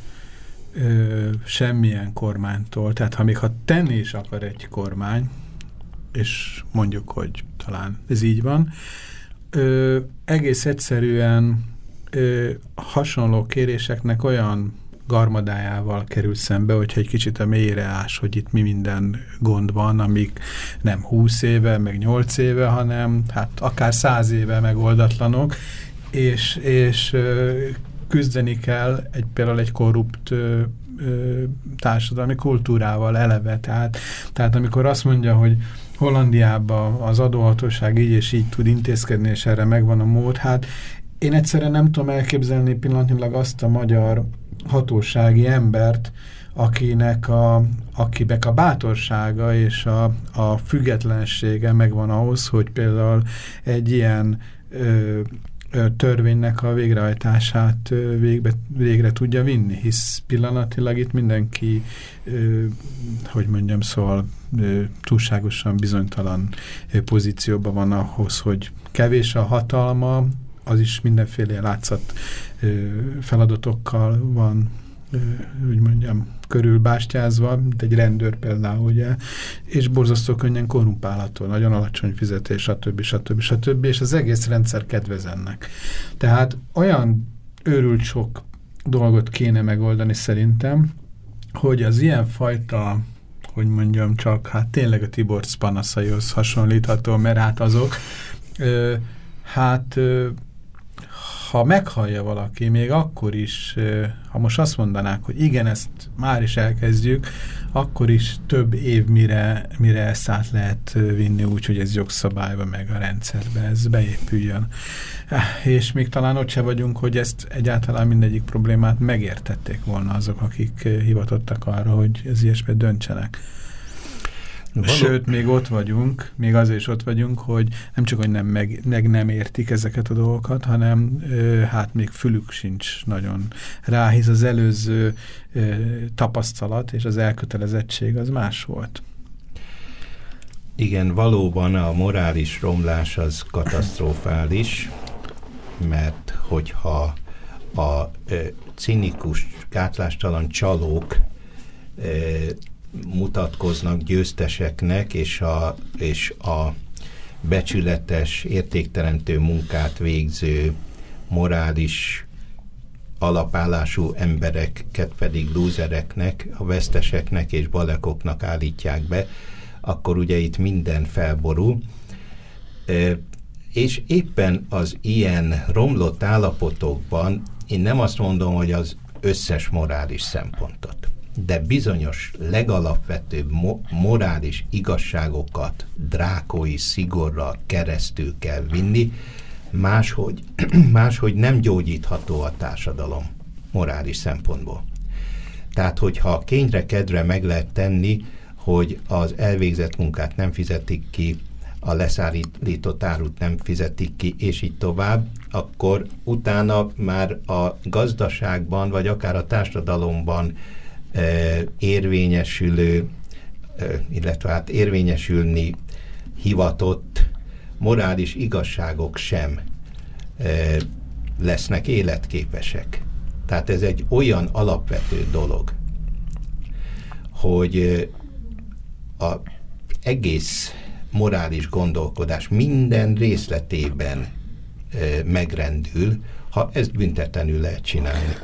ö, semmilyen kormánytól, tehát ha még ha tenni is akar egy kormány, és mondjuk, hogy talán ez így van, ö, egész egyszerűen ö, hasonló kéréseknek olyan garmadájával kerül szembe, hogyha egy kicsit a mélyre ás, hogy itt mi minden gond van, amik nem 20 éve, meg 8 éve, hanem hát akár 100 éve megoldatlanok, és, és küzdeni kell egy, például egy korrupt ö, ö, társadalmi kultúrával eleve. Tehát, tehát amikor azt mondja, hogy Hollandiában az adóhatóság így és így tud intézkedni, és erre megvan a mód, hát én egyszerűen nem tudom elképzelni pillanatnyilag azt a magyar hatósági embert, akinek a, akinek a bátorsága és a, a függetlensége megvan ahhoz, hogy például egy ilyen törvénynek a végrehajtását végbe, végre tudja vinni, hisz pillanatilag itt mindenki, hogy mondjam, szóval túlságosan bizonytalan pozícióban van ahhoz, hogy kevés a hatalma, az is mindenféle látszat feladatokkal van úgy mondjam, körülbástyázva, mint egy rendőr például, ugye, és borzasztó könnyen korrumpálható, nagyon alacsony fizetés, stb. stb. stb. és az egész rendszer kedvez ennek. Tehát olyan őrült sok dolgot kéne megoldani szerintem, hogy az ilyen fajta hogy mondjam csak, hát tényleg a Tibor panaszaihoz hasonlítható, mert hát azok, ö, hát ö, ha meghallja valaki, még akkor is, ha most azt mondanák, hogy igen, ezt már is elkezdjük, akkor is több év, mire, mire ezt át lehet vinni úgy, hogy ez jogszabályba, meg a rendszerbe, ez beépüljön. És még talán ott se vagyunk, hogy ezt egyáltalán mindegyik problémát megértették volna azok, akik hivatottak arra, hogy ez ilyesmi döntsenek. Való... Sőt, még ott vagyunk, még azért is ott vagyunk, hogy nem csak, hogy nem meg, meg nem értik ezeket a dolgokat, hanem ö, hát még fülük sincs nagyon rá, hisz az előző ö, tapasztalat és az elkötelezettség az más volt. Igen, valóban a morális romlás az katasztrofális, mert hogyha a ö, cinikus, gátlástalan csalók mutatkoznak győzteseknek, és a, és a becsületes, értékteremtő munkát végző, morális alapállású embereket pedig lúzereknek, a veszteseknek és balekoknak állítják be, akkor ugye itt minden felborul. És éppen az ilyen romlott állapotokban én nem azt mondom, hogy az összes morális szempontot de bizonyos legalapvetőbb mo morális igazságokat drákói szigorral keresztül kell vinni, máshogy, máshogy nem gyógyítható a társadalom morális szempontból. Tehát, hogyha kényre kedre meg lehet tenni, hogy az elvégzett munkát nem fizetik ki, a leszállított árut nem fizetik ki, és így tovább, akkor utána már a gazdaságban, vagy akár a társadalomban érvényesülő, illetve hát érvényesülni hivatott morális igazságok sem lesznek életképesek. Tehát ez egy olyan alapvető dolog, hogy a egész morális gondolkodás minden részletében megrendül, ha ezt büntetlenül lehet csinálni.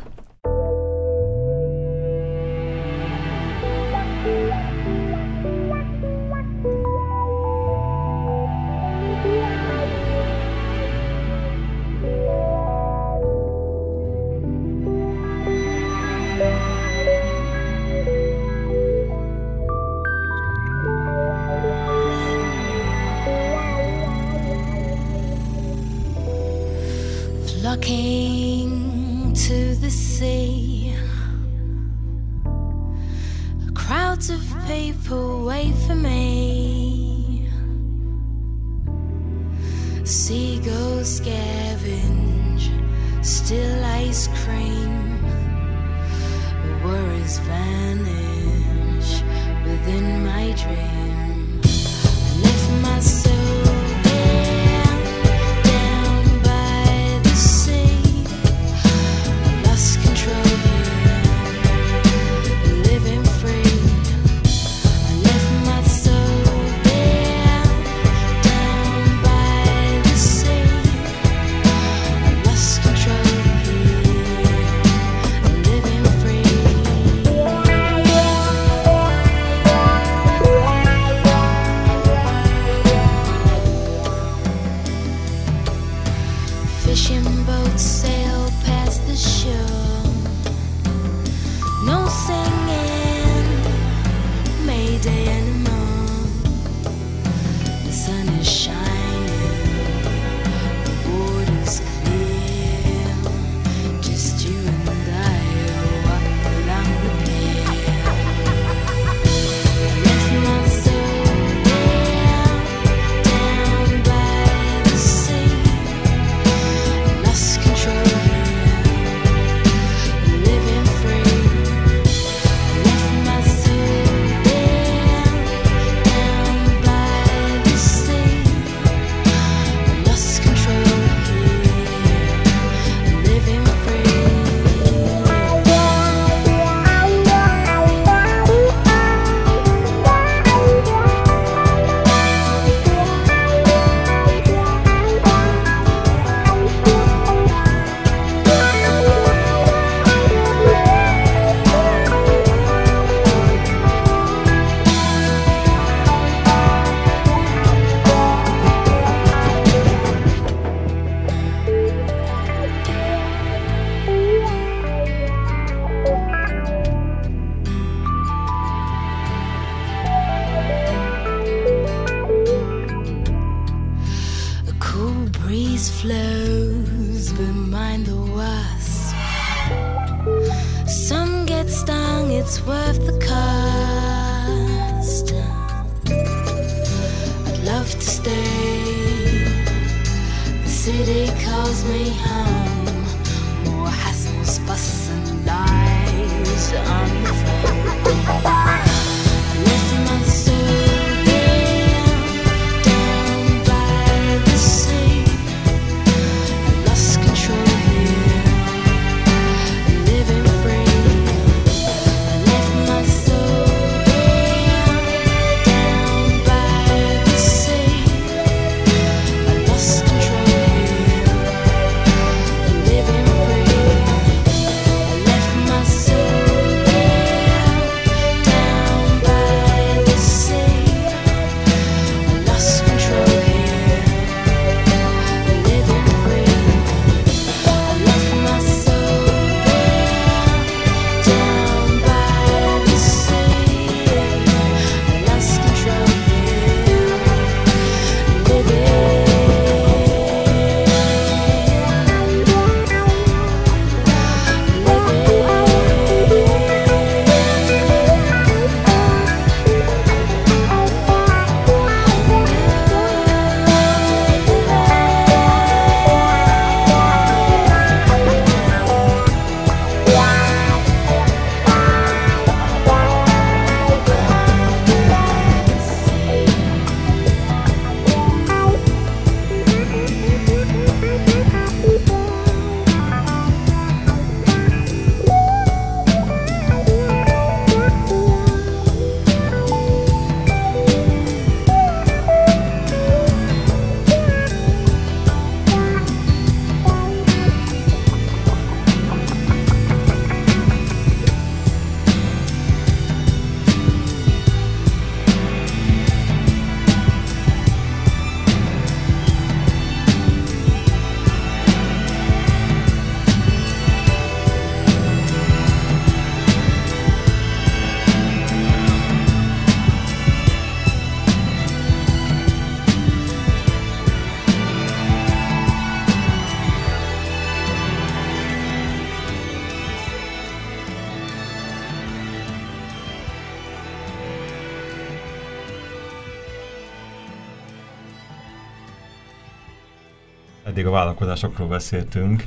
Vállalkozásokról beszéltünk,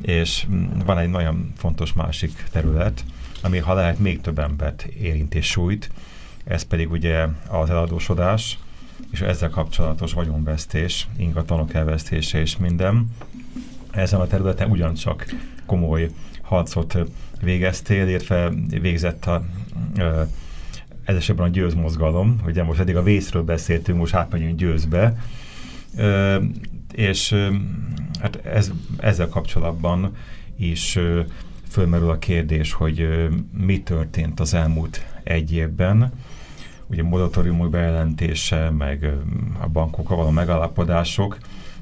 és van egy nagyon fontos másik terület, ami ha lehet még több embert érint és sújt, ez pedig ugye az eladósodás, és ezzel kapcsolatos vagyonvesztés, ingatlanok elvesztése és minden. Ezen a területen ugyancsak komoly harcot végeztél, illetve végzett a, ö, ez esetben a győz mozgalom, ugye most eddig a vészről beszéltünk, most átmegyünk győzbe, és hát ez, ezzel kapcsolatban is fölmerül a kérdés, hogy mi történt az elmúlt egy évben, ugye moratóriumok bejelentése, meg a bankokkal való megállapodások,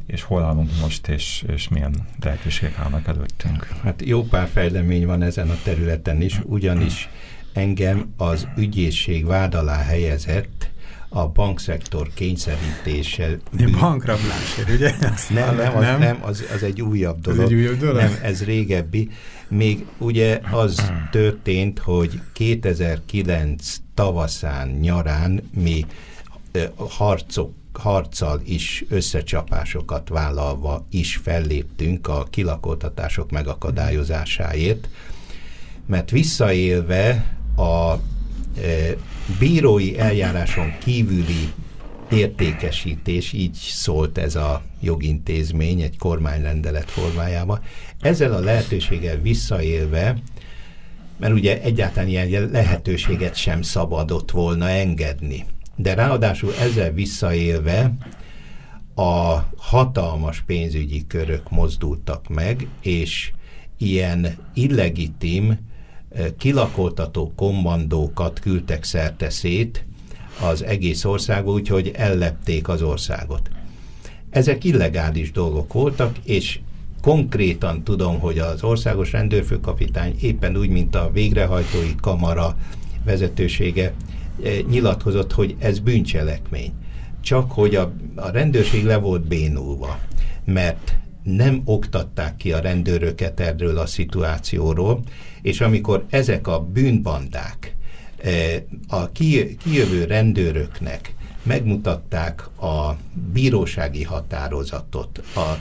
és hol állunk most, és, és milyen lehetőségek állnak előttünk. Hát jó pár fejlemény van ezen a területen is, ugyanis engem az ügyészség vád alá helyezett a bankszektor kényszerítése. De bankrablásért, ugye? Nem, nem, az, nem? nem az, az egy újabb dolog. Ez egy újabb dolog? Nem, ez régebbi. Még ugye az történt, hogy 2009 tavaszán, nyarán mi harcok harccal is összecsapásokat vállalva is felléptünk a kilakoltatások megakadályozásáért, mert visszaélve a bírói eljáráson kívüli értékesítés, így szólt ez a jogintézmény egy kormányrendelet formájában. Ezzel a lehetőséggel visszaélve, mert ugye egyáltalán ilyen lehetőséget sem szabadott volna engedni. De ráadásul ezzel visszaélve a hatalmas pénzügyi körök mozdultak meg, és ilyen illegitim kilakoltató kommandókat küldtek szerte szét az egész országba, úgyhogy ellepték az országot. Ezek illegális dolgok voltak, és konkrétan tudom, hogy az országos rendőrfőkapitány éppen úgy, mint a végrehajtói kamara vezetősége nyilatkozott, hogy ez bűncselekmény. Csak hogy a, a rendőrség le volt bénulva, mert nem oktatták ki a rendőröket erről a szituációról, És amikor ezek a bűnbandák eh, a ki- kijövő rendőröknek megmutatták a bírósági határozatot, a,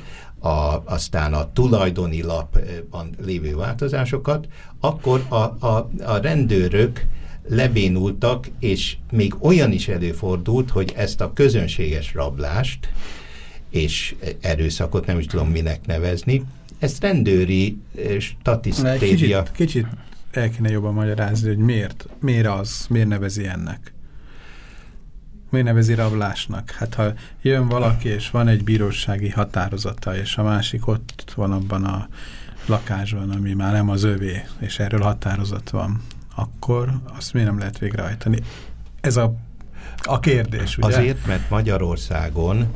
a, aztán a tulajdoni lapban lévő változásokat, akkor a, a, a rendőrök lebénultak, és még olyan is előfordult, hogy ezt a közönséges rablást és erőszakot, nem is tudom minek nevezni, ezt rendőri statisztéria... Kicsit, kicsit el kéne jobban magyarázni, hogy miért, miért az, miért nevezi ennek. Miért nevezi rablásnak? Hát ha jön valaki, és van egy bírósági határozata, és a másik ott van abban a lakásban, ami már nem az övé, és erről határozat van, akkor azt miért nem lehet végrehajtani? Ez a, a kérdés, ugye? Azért, mert Magyarországon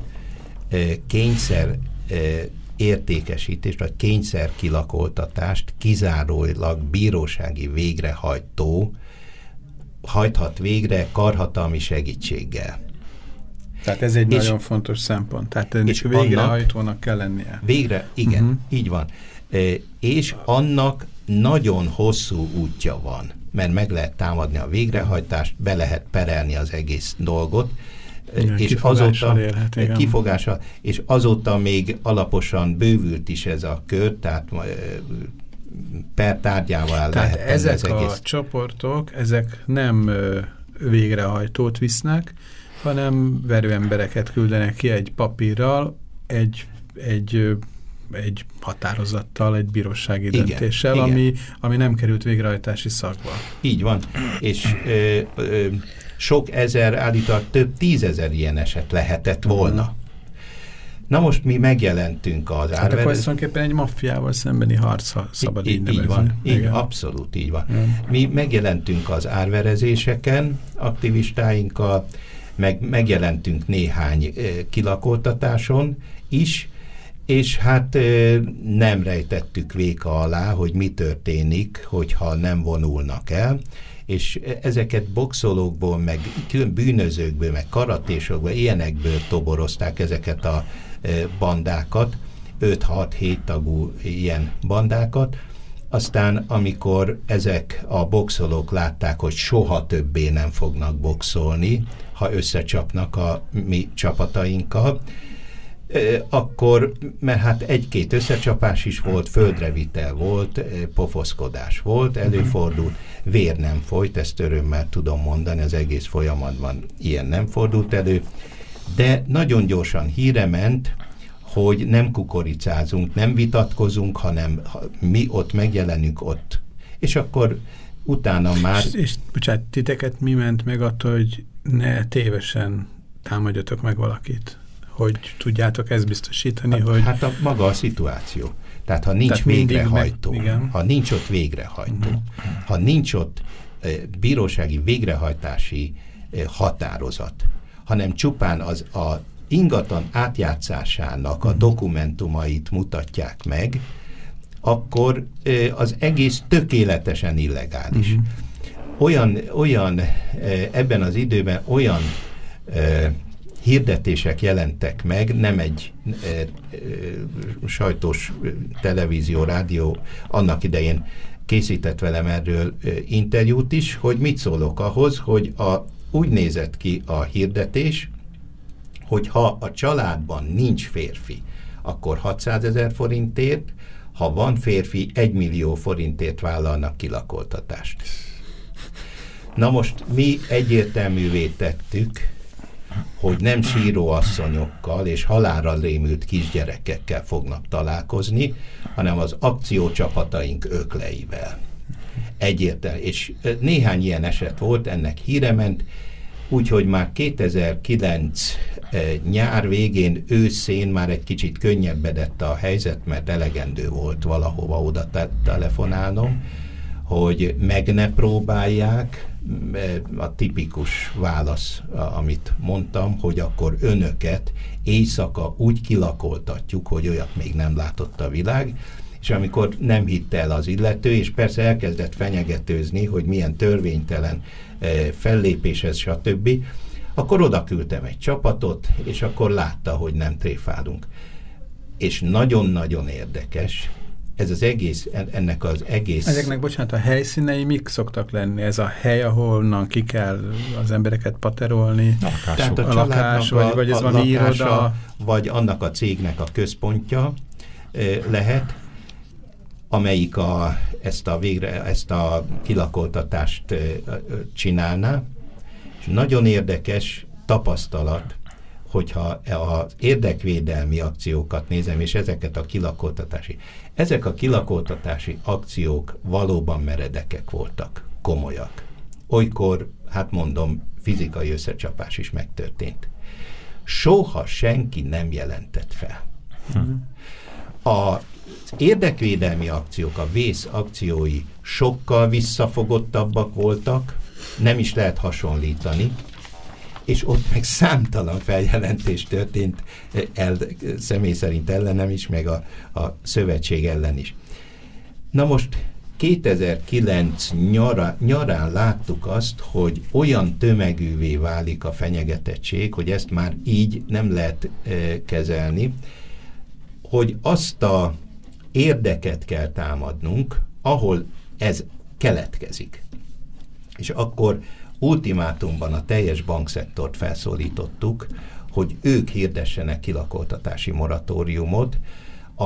eh, kényszer eh, értékesítést, vagy kényszer kilakoltatást kizárólag bírósági végrehajtó hajthat végre karhatalmi segítséggel. Tehát ez egy és- nagyon fontos szempont. Tehát ennek végrehajtónak kell lennie. Végre, igen, Mhm. uh-huh. így van. E, és annak nagyon hosszú útja van, mert meg lehet támadni a végrehajtást, be lehet perelni az egész dolgot, Igen, és azóta élhet, igen. kifogása, és azóta még alaposan bővült is ez a kör, tehát per tárgyával lehet ezek a egész. csoportok, ezek nem végrehajtót visznek, hanem verőembereket küldenek ki egy papírral, egy, egy, egy határozattal, egy bírósági Igen, döntéssel, igen. Ami, ami nem került végrehajtási szakba. Így van, és ö, ö, sok ezer, állítólag több tízezer ilyen eset lehetett volna. Na most mi megjelentünk az Hát akkor tulajdonképpen egy maffiával szembeni harc, ha szabad így, így, nevezni. van, így, Igen. abszolút így van. Igen. Mi megjelentünk az árverezéseken aktivistáinkkal, meg megjelentünk néhány ö, kilakoltatáson is, és hát ö, nem rejtettük véka alá, hogy mi történik, hogyha nem vonulnak el, és ezeket boxolókból, meg külön bűnözőkből, meg karatésokból, ilyenekből toborozták ezeket a ö, bandákat, 5-6-7 tagú ilyen bandákat, aztán, amikor ezek a boxolók látták, hogy soha többé nem fognak boxolni, ha összecsapnak a mi csapatainkkal, akkor, mert hát egy-két összecsapás is volt, földrevitel volt, pofoszkodás volt, előfordult, vér nem folyt, ezt örömmel tudom mondani, az egész folyamatban ilyen nem fordult elő, de nagyon gyorsan híre ment, hogy nem kukoricázunk, nem vitatkozunk, hanem ha mi ott megjelenünk ott. És akkor utána már... És, és bocsánat, titeket mi ment meg attól, hogy ne tévesen támadjatok meg valakit? Hogy tudjátok ezt biztosítani, hogy... Hát a maga a szituáció. Tehát ha nincs Tehát végrehajtó, meg- igen. ha nincs ott végrehajtó, Mhm. ha nincs ott eh, bírósági végrehajtási eh, határozat, hanem csupán az a ingatlan átjátszásának Mhm. a dokumentumait mutatják meg, akkor eh, az egész tökéletesen illegális. Mhm. Olyan, olyan eh, ebben az időben olyan eh, hirdetések jelentek meg, nem egy e, e, sajtos e, televízió, rádió annak idején készített velem erről e, interjút is, hogy mit szólok ahhoz, hogy a, úgy nézett ki a hirdetés, hogy ha a családban nincs férfi, akkor 600 ezer forintért, ha van férfi, 1 millió forintért vállalnak kilakoltatást. Na most mi egyértelművé tettük, hogy nem síróasszonyokkal és halálra rémült kisgyerekekkel fognak találkozni, hanem az akciócsapataink ökleivel. Egyértelmű. És néhány ilyen eset volt, ennek híre ment, úgyhogy már 2009 nyár végén, őszén már egy kicsit könnyebbedett a helyzet, mert elegendő volt valahova oda te telefonálnom, hogy meg ne próbálják, a tipikus válasz, amit mondtam, hogy akkor önöket éjszaka úgy kilakoltatjuk, hogy olyat még nem látott a világ, és amikor nem hitte el az illető, és persze elkezdett fenyegetőzni, hogy milyen törvénytelen fellépés ez, stb., akkor oda küldtem egy csapatot, és akkor látta, hogy nem tréfálunk. És nagyon-nagyon érdekes, ez az egész, en- ennek az egész... Ezeknek, bocsánat, a helyszínei mik szoktak lenni? Ez a hely, ahonnan ki kell az embereket paterolni? Lakások. Tehát a, A lakás, vagy- vagy ez a valami lakása, iroda? vagy annak a cégnek a központja eh, lehet, amelyik a, ezt, a végre, ezt a kilakoltatást eh, csinálná. És nagyon érdekes tapasztalat, hogyha az érdekvédelmi akciókat nézem, és ezeket a kilakoltatási. Ezek a kilakoltatási akciók valóban meredekek voltak, komolyak. Olykor, hát mondom, fizikai összecsapás is megtörtént. Soha senki nem jelentett fel. A érdekvédelmi akciók, a vész akciói sokkal visszafogottabbak voltak, nem is lehet hasonlítani, és ott meg számtalan feljelentés történt eh, el, személy szerint ellenem is, meg a, a szövetség ellen is. Na most 2009 nyara, nyarán láttuk azt, hogy olyan tömegűvé válik a fenyegetettség, hogy ezt már így nem lehet e, kezelni, hogy azt a érdeket kell támadnunk, ahol ez keletkezik. És akkor ultimátumban a teljes bankszektort felszólítottuk, hogy ők hirdessenek kilakoltatási moratóriumot a,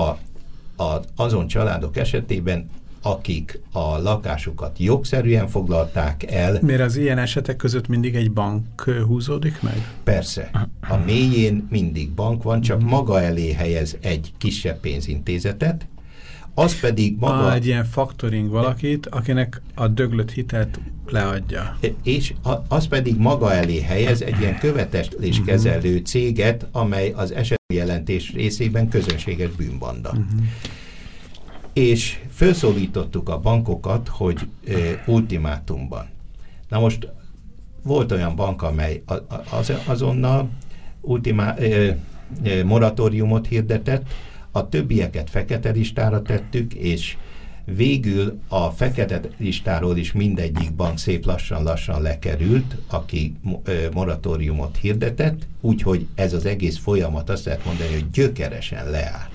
a, azon családok esetében, akik a lakásukat jogszerűen foglalták el, Miért az ilyen esetek között mindig egy bank húzódik meg? Persze, a mélyén mindig bank van, csak maga elé helyez egy kisebb pénzintézetet, az pedig maga... Maga... Egy ilyen factoring valakit, akinek a döglött hitelt leadja. és a, az pedig maga elé helyez egy ilyen követeléskezelő céget, amely az esetjelentés részében közönséges bűnbanda. És felszólítottuk a bankokat, hogy e, ultimátumban. Na most volt olyan bank, amely a, a, az, azonnal ultimá, e, moratóriumot hirdetett, a többieket fekete listára tettük, és végül a fekete listáról is mindegyik bank szép lassan-lassan lekerült, aki moratóriumot hirdetett, úgyhogy ez az egész folyamat azt lehet mondani, hogy gyökeresen leállt.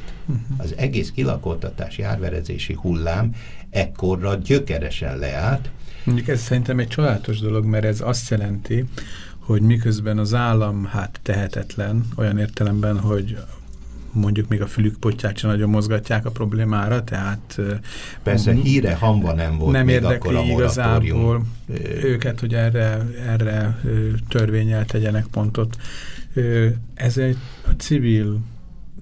Az egész kilakoltatási árverezési hullám ekkorra gyökeresen leállt. Mondjuk ez szerintem egy csodálatos dolog, mert ez azt jelenti, hogy miközben az állam hát tehetetlen, olyan értelemben, hogy mondjuk még a fülük potját sem nagyon mozgatják a problémára, tehát Persze híre hamba nem volt nem még érdekli igazából őket, hogy erre, erre törvényel tegyenek pontot. Ez egy a civil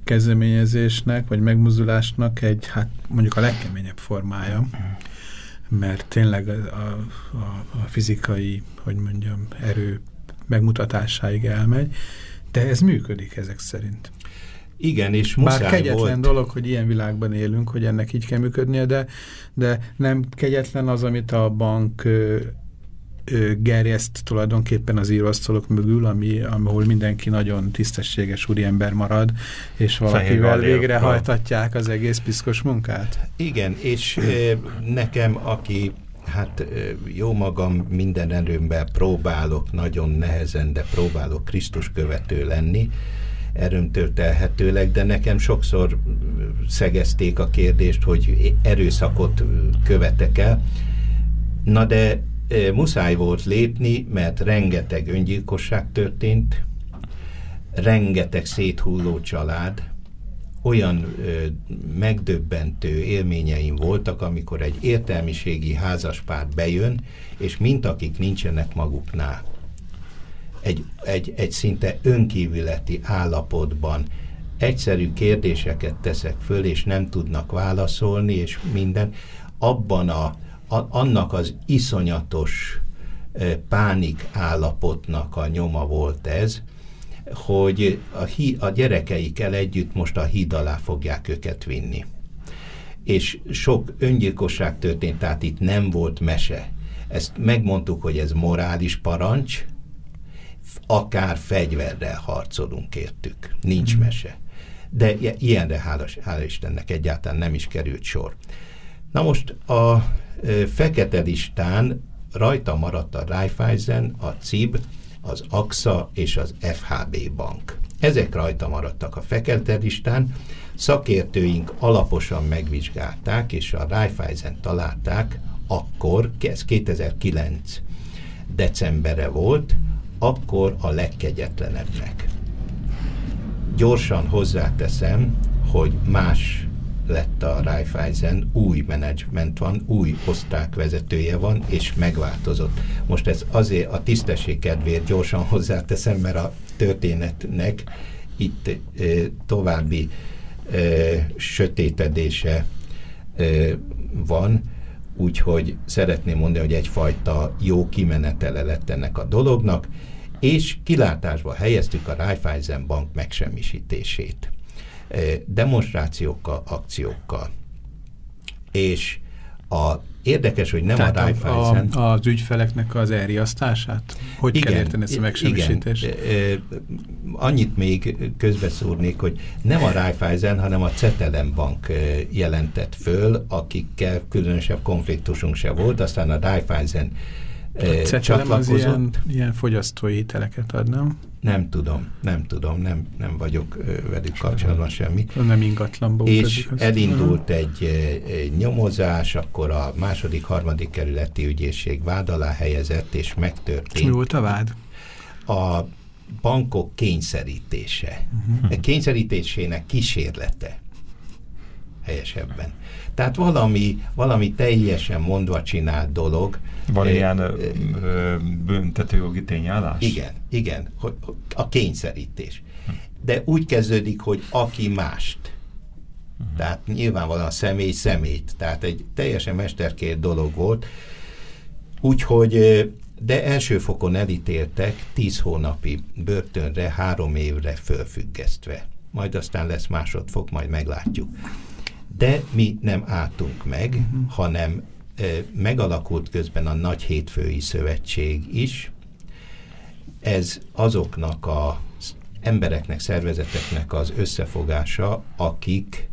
kezdeményezésnek, vagy megmozdulásnak egy, hát mondjuk a legkeményebb formája, mert tényleg a, a, a fizikai, hogy mondjam, erő megmutatásáig elmegy, de ez működik ezek szerint. Igen, és muszáj Bár kegyetlen volt. dolog, hogy ilyen világban élünk, hogy ennek így kell működnie, de, de nem kegyetlen az, amit a bank ö, ö, gerjeszt tulajdonképpen az íróasztalok mögül, ami, ahol mindenki nagyon tisztességes úriember marad, és valakivel végrehajtatják az egész piszkos munkát. Igen, és ö, nekem, aki hát jó magam minden erőmben próbálok, nagyon nehezen, de próbálok Krisztus követő lenni, erőmtől telhetőleg, de nekem sokszor szegezték a kérdést, hogy erőszakot követek el. Na de muszáj volt lépni, mert rengeteg öngyilkosság történt, rengeteg széthulló család, olyan ö, megdöbbentő élményeim voltak, amikor egy értelmiségi házaspár bejön, és mint akik nincsenek maguknál egy, egy, egy szinte önkívületi állapotban egyszerű kérdéseket teszek föl, és nem tudnak válaszolni, és minden, abban a, a, annak az iszonyatos pánik állapotnak a nyoma volt ez, hogy a, hi, a gyerekeikkel együtt most a híd alá fogják őket vinni. És sok öngyilkosság történt, tehát itt nem volt mese. Ezt megmondtuk, hogy ez morális parancs, akár fegyverrel harcolunk értük. Nincs mese. De ilyenre hála, hála Istennek egyáltalán nem is került sor. Na most a fekete listán rajta maradt a Raiffeisen, a CIB, az AXA és az FHB bank. Ezek rajta maradtak a fekete listán. szakértőink alaposan megvizsgálták, és a Raiffeisen találták akkor, ez 2009 decembere volt, akkor a legkegyetlenebbnek. Gyorsan hozzáteszem, hogy más lett a Raiffeisen, új menedzsment van, új osztrák vezetője van, és megváltozott. Most ez azért a tisztesség kedvéért gyorsan hozzáteszem, mert a történetnek itt e, további e, sötétedése e, van, úgyhogy szeretném mondani, hogy egyfajta jó kimenetele lett ennek a dolognak, és kilátásba helyeztük a Raiffeisen Bank megsemmisítését. Demonstrációkkal, akciókkal. És a, érdekes, hogy nem Tehát a Raiffeisen... A, az ügyfeleknek az elriasztását? Hogy igen, kell érteni ezt a megsemmisítést? Igen, annyit még közbeszúrnék, hogy nem a Raiffeisen, hanem a Cetelen Bank jelentett föl, akikkel különösebb konfliktusunk se volt, aztán a Raiffeisen a csatlakozott. Az ilyen, ilyen fogyasztói hiteleket ad, nem? Nem tudom, nem tudom, nem, nem vagyok velük kapcsolatban semmi. Nem ingatlanba És elindult egy, egy nyomozás, akkor a második, harmadik kerületi ügyészség vád alá helyezett, és megtörtént. Mi volt a vád? A bankok kényszerítése. Uh -huh. Kényszerítésének kísérlete helyesebben. Tehát valami, valami teljesen mondva csinált dolog. Van e, ilyen büntetőjogi tényállás? Igen, igen, hogy a kényszerítés. De úgy kezdődik, hogy aki mást. Uh -huh. Tehát nyilvánvalóan a személy szemét. Tehát egy teljesen mesterkélt dolog volt. Úgyhogy de első fokon elítéltek tíz hónapi börtönre, három évre fölfüggesztve. Majd aztán lesz másodfok, majd meglátjuk de mi nem álltunk meg, uh-huh. hanem e, megalakult közben a Nagy Hétfői Szövetség is. Ez azoknak az embereknek, szervezeteknek az összefogása, akik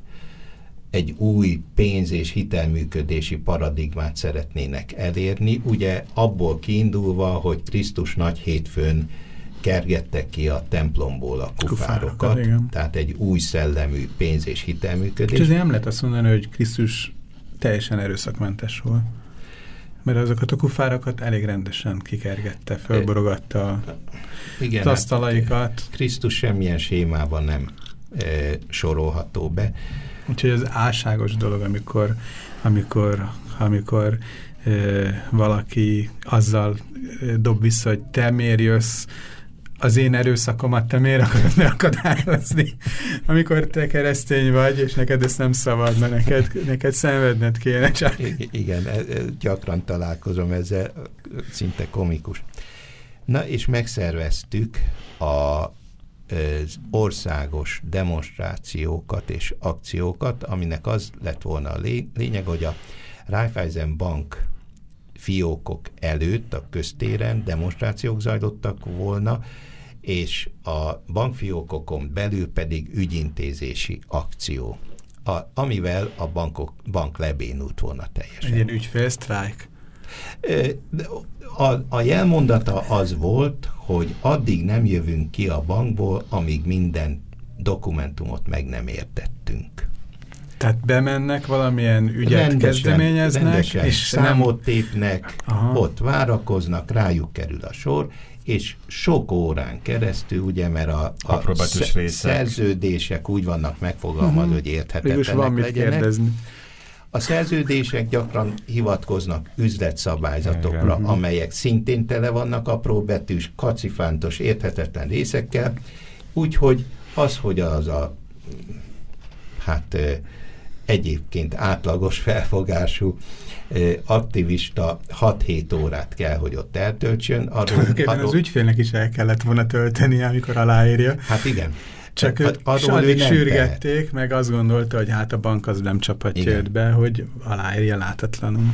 egy új pénz- és hitelműködési paradigmát szeretnének elérni, ugye abból kiindulva, hogy Krisztus nagy hétfőn kergettek ki a templomból a kufárokat, kufárokat tehát egy új szellemű pénz- és hitelműködés. És nem lehet azt mondani, hogy Krisztus teljesen erőszakmentes volt. Mert azokat a kufárokat elég rendesen kikergette, fölborogatta Igen, az asztalaikat. Hát Krisztus semmilyen sémában nem e, sorolható be. Úgyhogy az álságos dolog, amikor, amikor, amikor e, valaki azzal dob vissza, hogy te miért jössz, az én erőszakomat te miért akarod megakadályozni, amikor te keresztény vagy, és neked ezt nem szabad, mert neked, neked szenvedned kéne csak. Igen, e, e, gyakran találkozom ezzel, szinte komikus. Na, és megszerveztük a, az országos demonstrációkat és akciókat, aminek az lett volna a lényeg, hogy a Raiffeisen Bank fiókok előtt a köztéren demonstrációk zajlottak volna, és a bankfiókokon belül pedig ügyintézési akció, a, amivel a bankok, bank lebénult volna teljesen. Ilyen ügyfélsztrájk? A, a jelmondata az volt, hogy addig nem jövünk ki a bankból, amíg minden dokumentumot meg nem értettünk. Tehát bemennek, valamilyen ügyet rendesen, kezdeményeznek, rendesen és számot tépnek, Aha. ott várakoznak, rájuk kerül a sor, és sok órán keresztül, ugye, mert a, a szerződések úgy vannak megfogalmazva, uh mhm. -huh. hogy érthetetlenek van mit legyenek. Kérdezni. A szerződések gyakran hivatkoznak üzletszabályzatokra, Igen. Mhm. amelyek szintén tele vannak apró betűs, kacifántos, érthetetlen részekkel, úgyhogy az, hogy az a hát egyébként átlagos felfogású aktivista 6-7 órát kell, hogy ott eltöltsön. Arról, az ügyfélnek is el kellett volna tölteni, amikor aláírja. Hát igen. Csak őt addig sürgették, tehet. meg azt gondolta, hogy hát a bank az nem csapatja őt be, hogy aláírja látatlanul.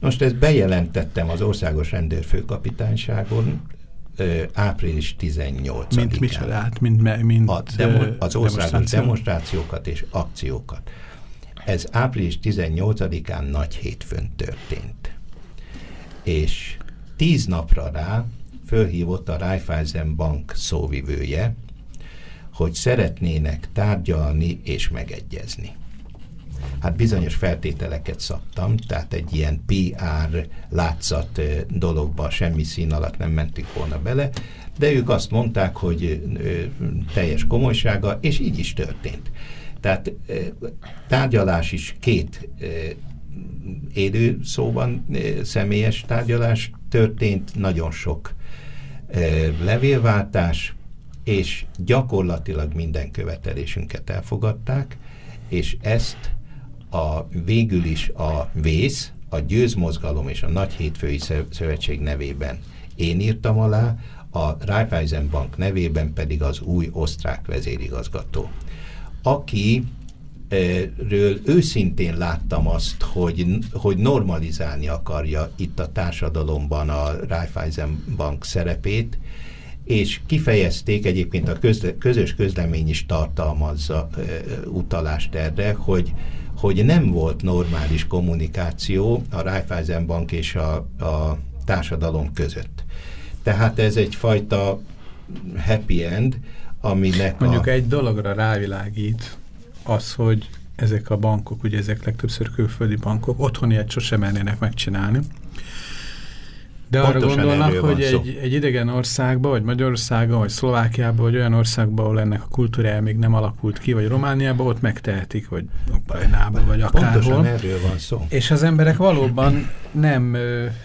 Most ezt bejelentettem az Országos Rendőrfőkapitányságon április 18-án. Mint micsodát? Mint, mint a demo, az országos demonstrációkat és akciókat. Ez április 18-án nagy hétfőn történt. És tíz napra rá fölhívott a Raiffeisen Bank szóvivője, hogy szeretnének tárgyalni és megegyezni. Hát bizonyos feltételeket szabtam, tehát egy ilyen PR látszat dologba semmi szín alatt nem mentünk volna bele, de ők azt mondták, hogy teljes komolysága, és így is történt. Tehát tárgyalás is két élő szóban személyes tárgyalás történt, nagyon sok levélváltás, és gyakorlatilag minden követelésünket elfogadták, és ezt a végül is a vész, a győzmozgalom és a Nagy Hétfői Szö- Szövetség nevében én írtam alá, a Raiffeisen Bank nevében pedig az új osztrák vezérigazgató. Aki ről őszintén láttam azt, hogy, hogy normalizálni akarja itt a társadalomban a Raiffeisen Bank szerepét, és kifejezték egyébként a közös közlemény is tartalmazza utalást erre, hogy, hogy nem volt normális kommunikáció a Raiffeisen Bank és a, a társadalom között. Tehát ez egyfajta happy end, aminek Mondjuk a... egy dologra rávilágít az, hogy ezek a bankok, ugye ezek legtöbbször külföldi bankok, otthon ilyet sosem mernének megcsinálni. De arra Pontosan gondolnak, hogy egy, egy idegen országba, vagy Magyarországon, vagy Szlovákiában, vagy olyan országban, ahol ennek a kultúrája még nem alakult ki, vagy Romániában, ott megtehetik, vagy Ukrajnában, vagy Pontosan akárhol. erről van szó. És az emberek valóban nem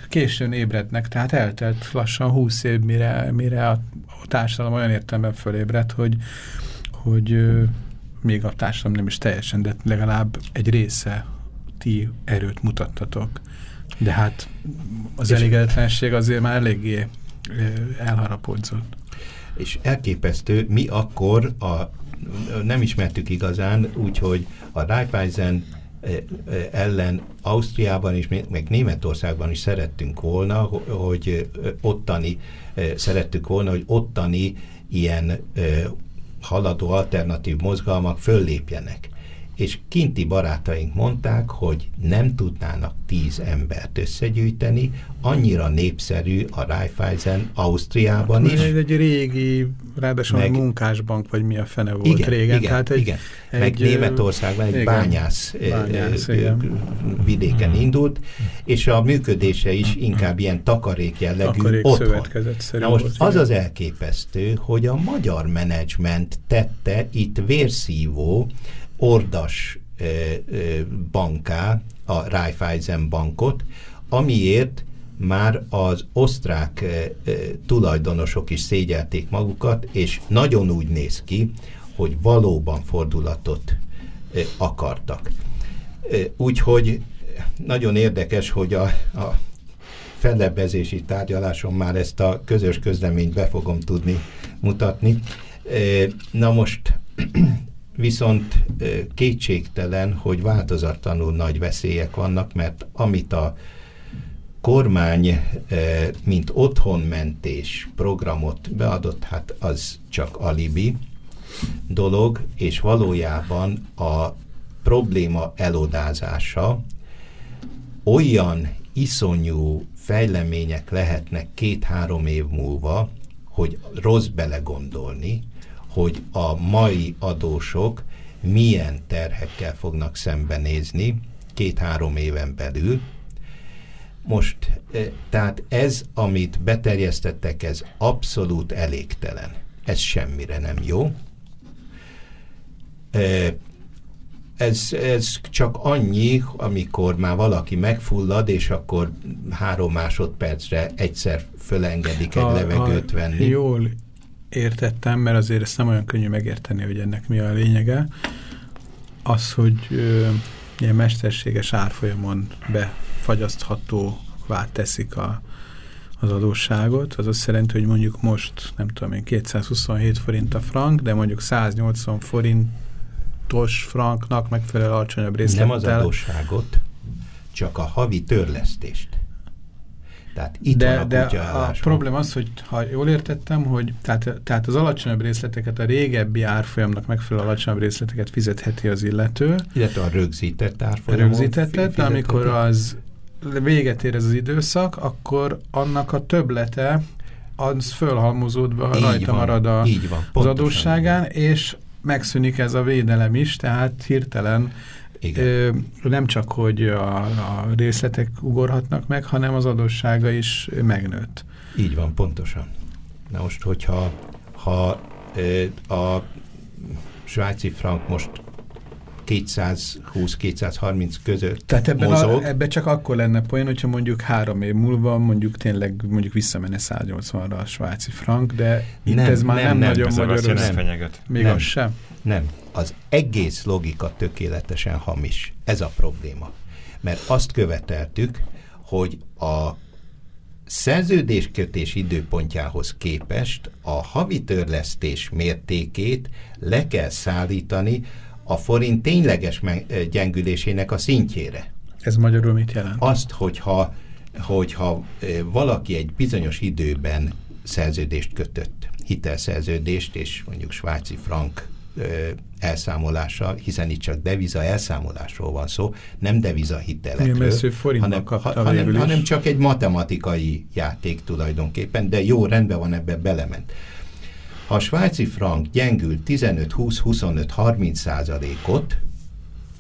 későn ébrednek, tehát eltelt lassan húsz év, mire, mire a, a társadalom olyan értelemben fölébredt, hogy, hogy még a társadalom nem is teljesen, de legalább egy része ti erőt mutattatok. De hát az elégedetlenség azért már eléggé elharapódzott. És elképesztő, mi akkor a, nem ismertük igazán, úgyhogy a Raiffeisen ellen Ausztriában és még- meg Németországban is szerettünk volna, ho- hogy ottani, szerettük volna, hogy ottani ilyen haladó alternatív mozgalmak föllépjenek. És kinti barátaink mondták, hogy nem tudnának tíz embert összegyűjteni, annyira népszerű a Raiffeisen Ausztriában is. Ez egy régi, ráadásul Meg- munkásbank, vagy mi a fene volt igen, régen. Igen, tehát egy, igen. Meg egy, Németországban egy igen, bányász, bányász, ö, igen. vidéken indult, és a működése is inkább ilyen takarék jellegű Takarék otthon. Na most volt, az igen. az elképesztő, hogy a magyar menedzsment tette itt vérszívó, ordas ö, ö, banká, a Raiffeisen bankot, amiért már az osztrák ö, tulajdonosok is szégyelték magukat, és nagyon úgy néz ki, hogy valóban fordulatot akartak. Úgyhogy nagyon érdekes, hogy a, a fellebbezési tárgyaláson már ezt a közös közleményt be fogom tudni mutatni. Na most viszont kétségtelen, hogy változatlanul nagy veszélyek vannak, mert amit a kormány, mint otthonmentés programot beadott, hát az csak alibi dolog, és valójában a probléma elodázása olyan iszonyú fejlemények lehetnek két-három év múlva, hogy rossz belegondolni, hogy a mai adósok milyen terhekkel fognak szembenézni két-három éven belül. Most, eh, tehát ez, amit beterjesztettek, ez abszolút elégtelen. Ez semmire nem jó. Eh, ez, ez csak annyi, amikor már valaki megfullad, és akkor három másodpercre egyszer fölengedik egy Ha- levegőt venni. Jól értettem, mert azért ezt nem olyan könnyű megérteni, hogy ennek mi a lényege. Az, hogy ö, ilyen mesterséges árfolyamon befagyaszthatóvá teszik a, az adósságot, az azt jelenti, hogy mondjuk most, nem tudom én, 227 forint a frank, de mondjuk 180 forintos franknak megfelelő alacsonyabb részlettel. Nem az adósságot, csak a havi törlesztést. Tehát itt de, van a de a probléma az, hogy ha jól értettem, hogy tehát, tehát az alacsonyabb részleteket, a régebbi árfolyamnak megfelelő alacsonyabb részleteket fizetheti az illető, Illetve a rögzített árfolyamon rögzítettet, de amikor az véget ér ez az időszak, akkor annak a töblete az fölhalmozódva Így rajta van, marad a, így van, az adósságán, és megszűnik ez a védelem is, tehát hirtelen Igen. ö, nem csak, hogy a, a részletek ugorhatnak meg, hanem az adóssága is megnőtt. Így van, pontosan. Na most, hogyha ha, ö, a svájci frank most 220-230 között Tehát ebben, mozog, a, ebben csak akkor lenne poén, hogyha mondjuk három év múlva mondjuk tényleg mondjuk visszamenne 180-ra a svájci frank, de itt Nem, ez már nem, nem, nem, nagyon veszélynek magyarul. nem. fenyeget. Még Nem. az sem. Nem, az egész logika tökéletesen hamis. Ez a probléma. Mert azt követeltük, hogy a szerződéskötés időpontjához képest a havi törlesztés mértékét le kell szállítani a forint tényleges gyengülésének a szintjére. Ez magyarul mit jelent? Azt, hogyha, hogyha valaki egy bizonyos időben szerződést kötött, hitelszerződést, és mondjuk svájci frank elszámolása, hiszen itt csak deviza elszámolásról van szó, nem deviza hitelekről, hanem, kapta hanem, hanem csak egy matematikai játék tulajdonképpen, de jó, rendben van, ebbe belement. Ha a svájci frank gyengül 15-20-25-30 százalékot,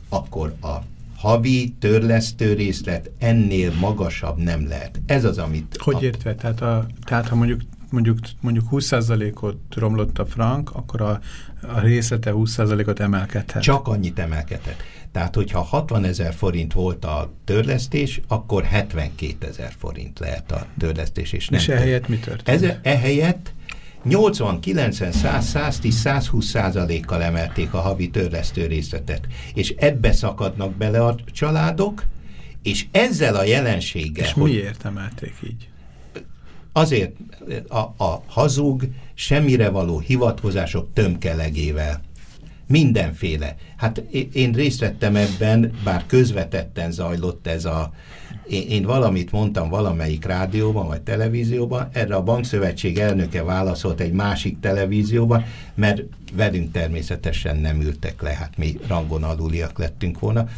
akkor a havi törlesztő részlet ennél magasabb nem lehet. Ez az, amit... Hogy a, értve? Tehát, a, tehát ha mondjuk mondjuk, mondjuk 20%-ot romlott a frank, akkor a, a részlete 20%-ot emelkedhet. Csak annyit emelkedhet. Tehát, hogyha 60 ezer forint volt a törlesztés, akkor 72 ezer forint lehet a törlesztés. És, nem És ehelyett mi történt? Ez, ehelyett 80, 90, 100, 110, 120 százalékkal emelték a havi törlesztő részletet. És ebbe szakadnak bele a családok, és ezzel a jelenséggel, És hogy miért emelték így? Azért a, a hazug, semmire való hivatkozások tömkelegével. Mindenféle. Hát én- részt vettem ebben, bár közvetetten zajlott ez a... Én, én valamit mondtam valamelyik rádióban vagy televízióban, erre a bankszövetség elnöke válaszolt egy másik televízióban, mert velünk természetesen nem ültek le, hát mi rangon aluliak lettünk volna.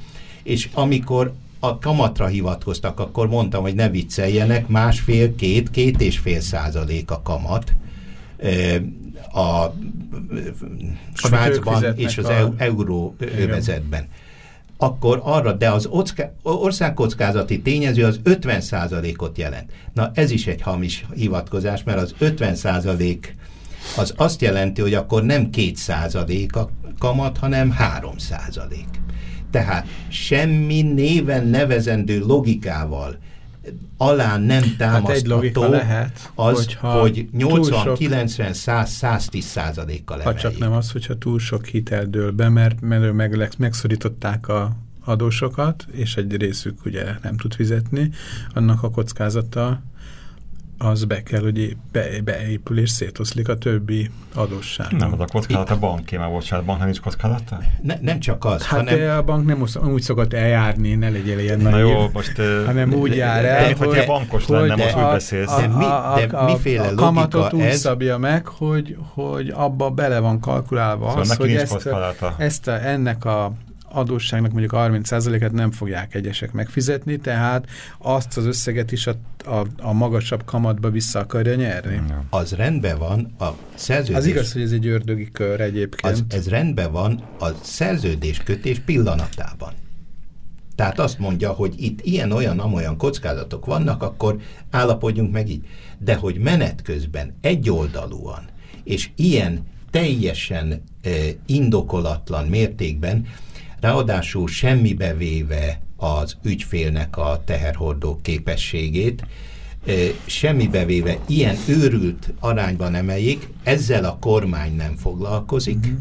És amikor a kamatra hivatkoztak, akkor mondtam, hogy ne vicceljenek, másfél, két, két és fél százalék a kamat. Ö, A Svájcban és az a- EU- euró övezetben. Akkor arra, de az országkockázati tényező az 50 százalékot jelent. Na ez is egy hamis hivatkozás, mert az 50 százalék az azt jelenti, hogy akkor nem 2 százalék a kamat, hanem 3 százalék. Tehát semmi néven nevezendő logikával alá nem támasztható Hát egy logika lehet, az, hogyha hogy túl 80, sok- 90, 100, 110 százalékkal emeljék. csak nem az, hogyha túl sok hitel dől be, mert, mert meg, megszorították a adósokat, és egy részük ugye nem tud fizetni, annak a kockázata az be kell, hogy be, beépül és szétoszlik a többi adósság. Nem, az a kockázat a banké, már bocsánat, banknak nincs kockázata? Ne, nem csak az, Hát hanem de a bank nem úgy- úgy szokott eljárni, ne legyél ilyen Na jó, most... hanem úgy jár de- el, de- hogy te bankos lenne, most úgy beszélsz. De mi- de miféle a kamatot logika úgy ez? szabja meg, hogy, hogy abba bele van kalkulálva Szóval az, hogy ezt, a, ezt a, ennek a adósságnak mondjuk 30%-et nem fogják egyesek megfizetni, tehát azt az összeget is a, a, a magasabb kamatba vissza akarja nyerni. Az rendben van, a szerződés, Az igaz, hogy ez egy ördögi kör egyébként. az, ez rendben van a szerződéskötés pillanatában. Tehát azt mondja, hogy itt ilyen-olyan-amolyan kockázatok vannak, akkor állapodjunk meg így. De hogy menet közben egyoldalúan, és ilyen teljesen e, indokolatlan mértékben, ráadásul semmibe véve az ügyfélnek a teherhordó képességét, semmibe véve ilyen őrült arányban emeljék, ezzel a kormány nem foglalkozik, Mhm.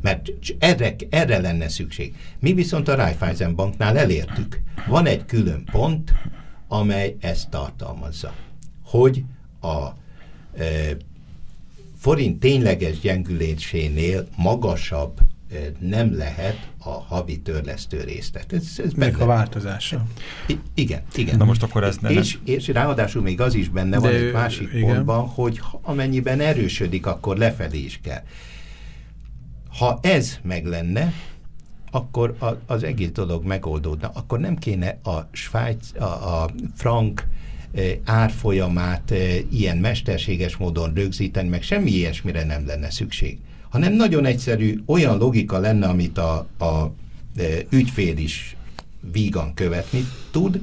mert erre, erre lenne szükség. Mi viszont a Raiffeisen Banknál elértük. Van egy külön pont, amely ezt tartalmazza, hogy a e, forint tényleges gyengülésénél magasabb nem lehet a havi törlesztő részlet. Ez, ez Meg benne- a változása. I- igen, igen. Na most akkor ez ne- és, és ráadásul még az is benne van De egy ő- másik igen. pontban, hogy ha- amennyiben erősödik, akkor lefelé is kell. Ha ez meg lenne, akkor a, az egész dolog megoldódna. Akkor nem kéne a Svájc, a, a frank árfolyamát ilyen mesterséges módon rögzíteni, meg semmi ilyesmire nem lenne szükség. Hanem nagyon egyszerű, olyan logika lenne, amit a, a eh, ügyfél is vígan követni tud,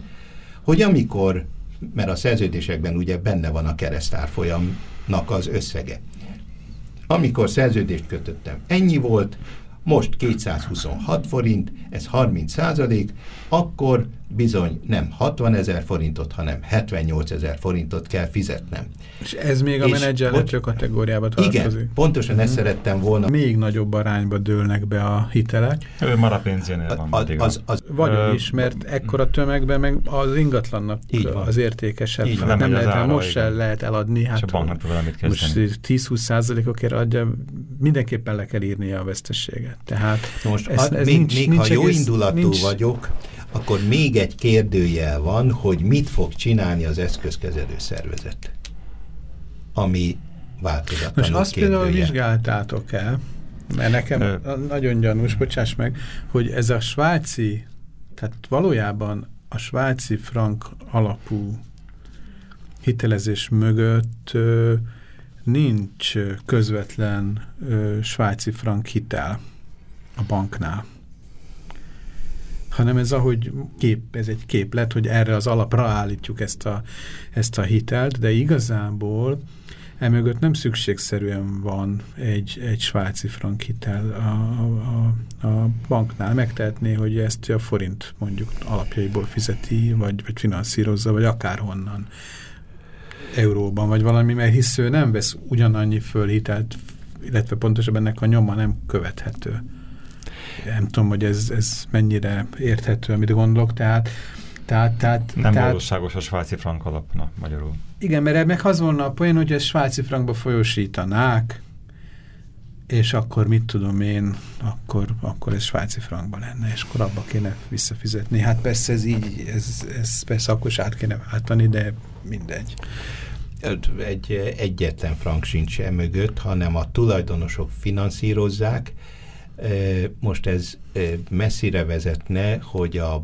hogy amikor, mert a szerződésekben ugye benne van a keresztárfolyamnak az összege. Amikor szerződést kötöttem, ennyi volt, most 226 forint, ez 30 százalék, akkor bizony nem 60 ezer forintot, hanem 78 ezer forintot kell fizetnem. És ez még a És menedzselhető bocs- kategóriába tartozik? Igen, pontosan ezt szerettem volna. Még nagyobb arányba dőlnek be a hitelek. Ő már a pénzénél van. Az, az, az, Vagy is, mert ekkora tömegben meg az ingatlannak Így van. az értékesebb. Így van. nem, Nem lehet, ára, most se igen. lehet eladni. Hát a banknak tud vele mit kezdeni. most 10-20 százalékokért adja, mindenképpen le kell írnia a vesztességet. Tehát Most ez- ez, még, nincs- még nincs ha jó indulatú nincs- vagyok, akkor még egy kérdőjel van, hogy mit fog csinálni az eszközkezelő szervezet, ami változatlanul Most azt például kérdőjel. vizsgáltátok el, mert nekem Ö. nagyon gyanús, bocsáss meg, hogy ez a svájci, tehát valójában a svájci frank alapú hitelezés mögött ö, nincs közvetlen ö, svájci frank hitel a banknál hanem ez ahogy kép, ez egy képlet, hogy erre az alapra állítjuk ezt a, ezt a hitelt, de igazából emögött nem szükségszerűen van egy, egy svájci frank hitel a, a, a banknál. Megtehetné, hogy ezt a forint mondjuk alapjaiból fizeti, vagy, vagy finanszírozza, vagy akárhonnan euróban, vagy valami, mert hisz ő nem vesz ugyanannyi fölhitelt, illetve pontosabban ennek a nyoma nem követhető. Nem tudom, hogy ez, ez mennyire érthető, amit gondolok, tehát tehát, tehát, Nem tehát, valóságos a svájci frank alapna magyarul. igen, mert meg az volna a poén, hogy ezt svájci frankba folyósítanák, és akkor mit tudom én, akkor, akkor ez svájci frankba lenne, és akkor abba kéne visszafizetni. Hát persze ez így, ez, ez persze akkor is át kéne váltani, de mindegy. Egy egyetlen frank sincs e mögött, hanem a tulajdonosok finanszírozzák. Most ez messzire vezetne, hogy a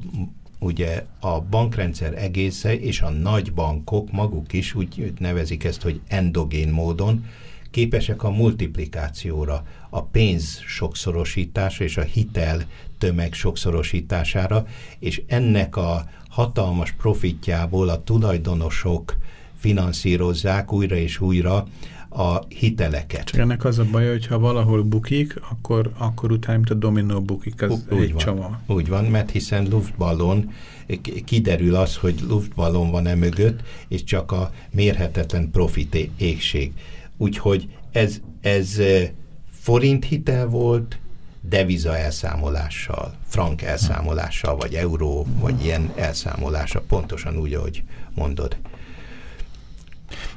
ugye a bankrendszer egésze és a nagy bankok maguk is úgy nevezik ezt, hogy endogén módon képesek a multiplikációra, a pénz sokszorosításra és a hitel tömeg sokszorosítására, és ennek a hatalmas profitjából a tulajdonosok finanszírozzák újra és újra a hiteleket. Ennek az a baj, hogy ha valahol bukik, akkor, akkor utána, mint a dominó bukik, az úgy egy van. csomag. Úgy van, mert hiszen luftballon, kiderül az, hogy luftballon van e mögött, és csak a mérhetetlen profit égség. Úgyhogy ez, ez forint hitel volt, deviza elszámolással, frank elszámolással, vagy euró, vagy ilyen elszámolással, pontosan úgy, ahogy mondod.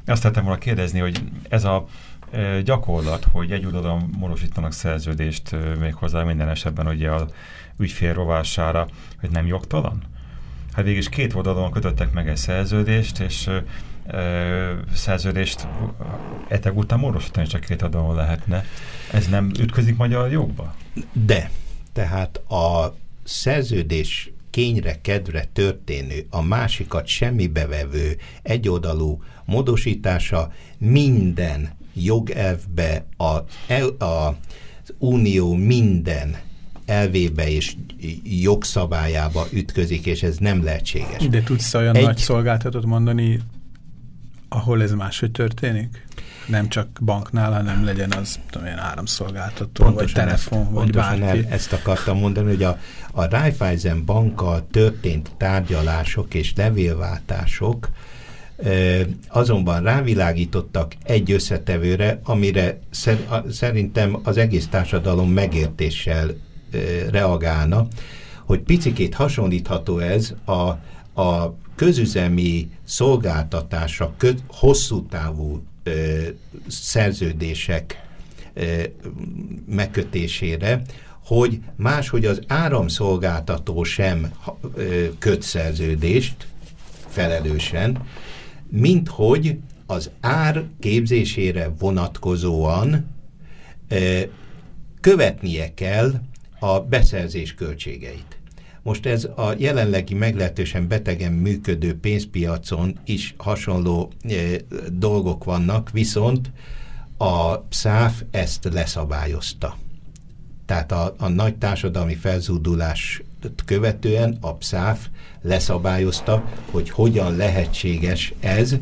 Azt tettem volna kérdezni, hogy ez a e, gyakorlat, hogy egy oldalon morosítanak szerződést e, méghozzá minden esetben ugye a ügyfél rovására, hogy nem jogtalan? Hát végig is két oldalon kötöttek meg egy szerződést, és e, e, szerződést etek után morosítani csak két oldalon lehetne. Ez nem ütközik magyar jogba? De, tehát a szerződés kényre, kedvre történő, a másikat semmibe vevő, egyoldalú módosítása minden jogelvbe, a, el, a, az unió minden elvébe és jogszabályába ütközik, és ez nem lehetséges. De tudsz olyan Egy- nagy szolgáltatót mondani, ahol ez máshogy történik? Nem csak banknál, hanem legyen az tudom én, áramszolgáltató, vagy telefon, ezt, vagy pontosan bárki. el, ezt akartam mondani, hogy a, a Raiffeisen bankkal történt tárgyalások és levélváltások azonban rávilágítottak egy összetevőre, amire szerintem az egész társadalom megértéssel reagálna, hogy picikét hasonlítható ez a, a közüzemi szolgáltatásra kö, hosszú távú ö, szerződések ö, megkötésére, hogy máshogy az áramszolgáltató sem ö, köt szerződést felelősen, mint hogy az ár képzésére vonatkozóan követnie kell a beszerzés költségeit. Most ez a jelenlegi meglehetősen betegen működő pénzpiacon is hasonló e, dolgok vannak, viszont a SZÁF ezt leszabályozta. Tehát a, a nagy társadalmi felzúdulás követően a PSZÁF leszabályozta, hogy hogyan lehetséges ez,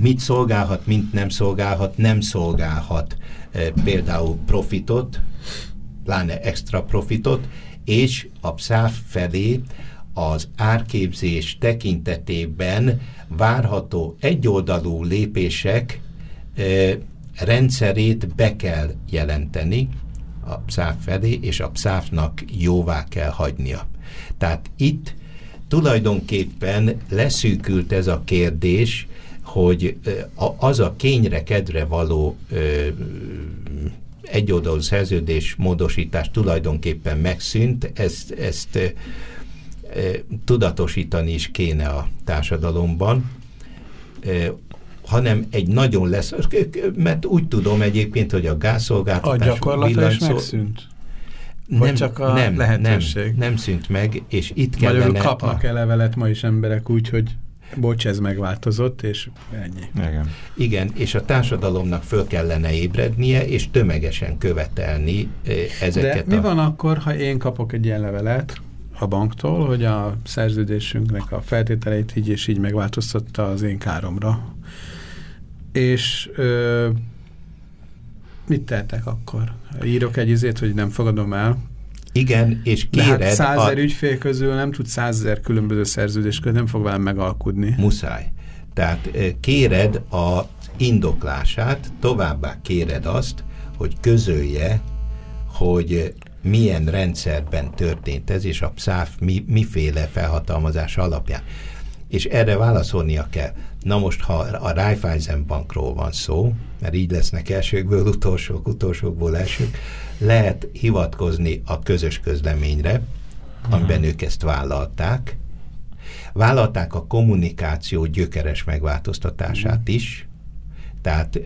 mit szolgálhat, mint nem szolgálhat, nem szolgálhat e, például profitot, pláne extra profitot, és a PSZÁF felé az árképzés tekintetében várható egyoldalú lépések e, rendszerét be kell jelenteni a PSZÁF felé, és a PSZÁF-nak jóvá kell hagynia. Tehát itt tulajdonképpen leszűkült ez a kérdés, hogy az a kényre, kedre való egyoldalú szerződés módosítás tulajdonképpen megszűnt, ezt, ezt tudatosítani is kéne a társadalomban, hanem egy nagyon lesz, mert úgy tudom egyébként, hogy a gázszolgáltatás... A gyakorlata is megszűnt? Nem, csak a nem, lehetőség? Nem, nem szűnt meg, és itt kellene... Magyarul kapnak a... -e levelet ma is emberek úgy, hogy bocs, ez megváltozott, és ennyi. Igen. Igen, és a társadalomnak föl kellene ébrednie, és tömegesen követelni ezeket De mi a... van akkor, ha én kapok egy ilyen levelet a banktól, hogy a szerződésünknek a feltételeit így és így megváltoztatta az én káromra? És ö, mit tehetek akkor? Írok egy izét, hogy nem fogadom el, igen, és De kéred... hát százer a... ügyfél közül nem tud százezer különböző szerződés közül, nem fog velem megalkudni. Muszáj. Tehát kéred a indoklását, továbbá kéred azt, hogy közölje, hogy milyen rendszerben történt ez, és a PSZÁF mi, miféle felhatalmazás alapján. És erre válaszolnia kell. Na most, ha a Raiffeisen bankról van szó, mert így lesznek elsőkből utolsók, utolsókból elsők, lehet hivatkozni a közös közleményre, amiben ők ezt vállalták. Vállalták a kommunikáció gyökeres megváltoztatását is, tehát,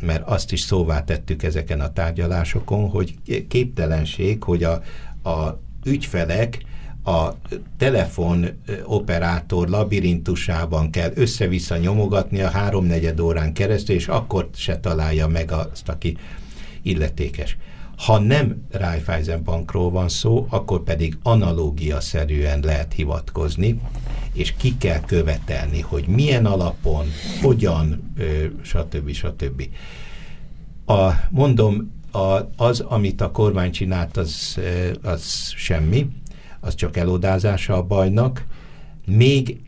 mert azt is szóvá tettük ezeken a tárgyalásokon, hogy képtelenség, hogy a, a ügyfelek a telefon operátor labirintusában kell össze-vissza nyomogatni a háromnegyed órán keresztül, és akkor se találja meg azt, aki illetékes. Ha nem Raiffeisen bankról van szó, akkor pedig analógia-szerűen lehet hivatkozni, és ki kell követelni, hogy milyen alapon, hogyan, stb. stb. A, mondom, a, az, amit a kormány csinált, az, az semmi, az csak elodázása a bajnak. Még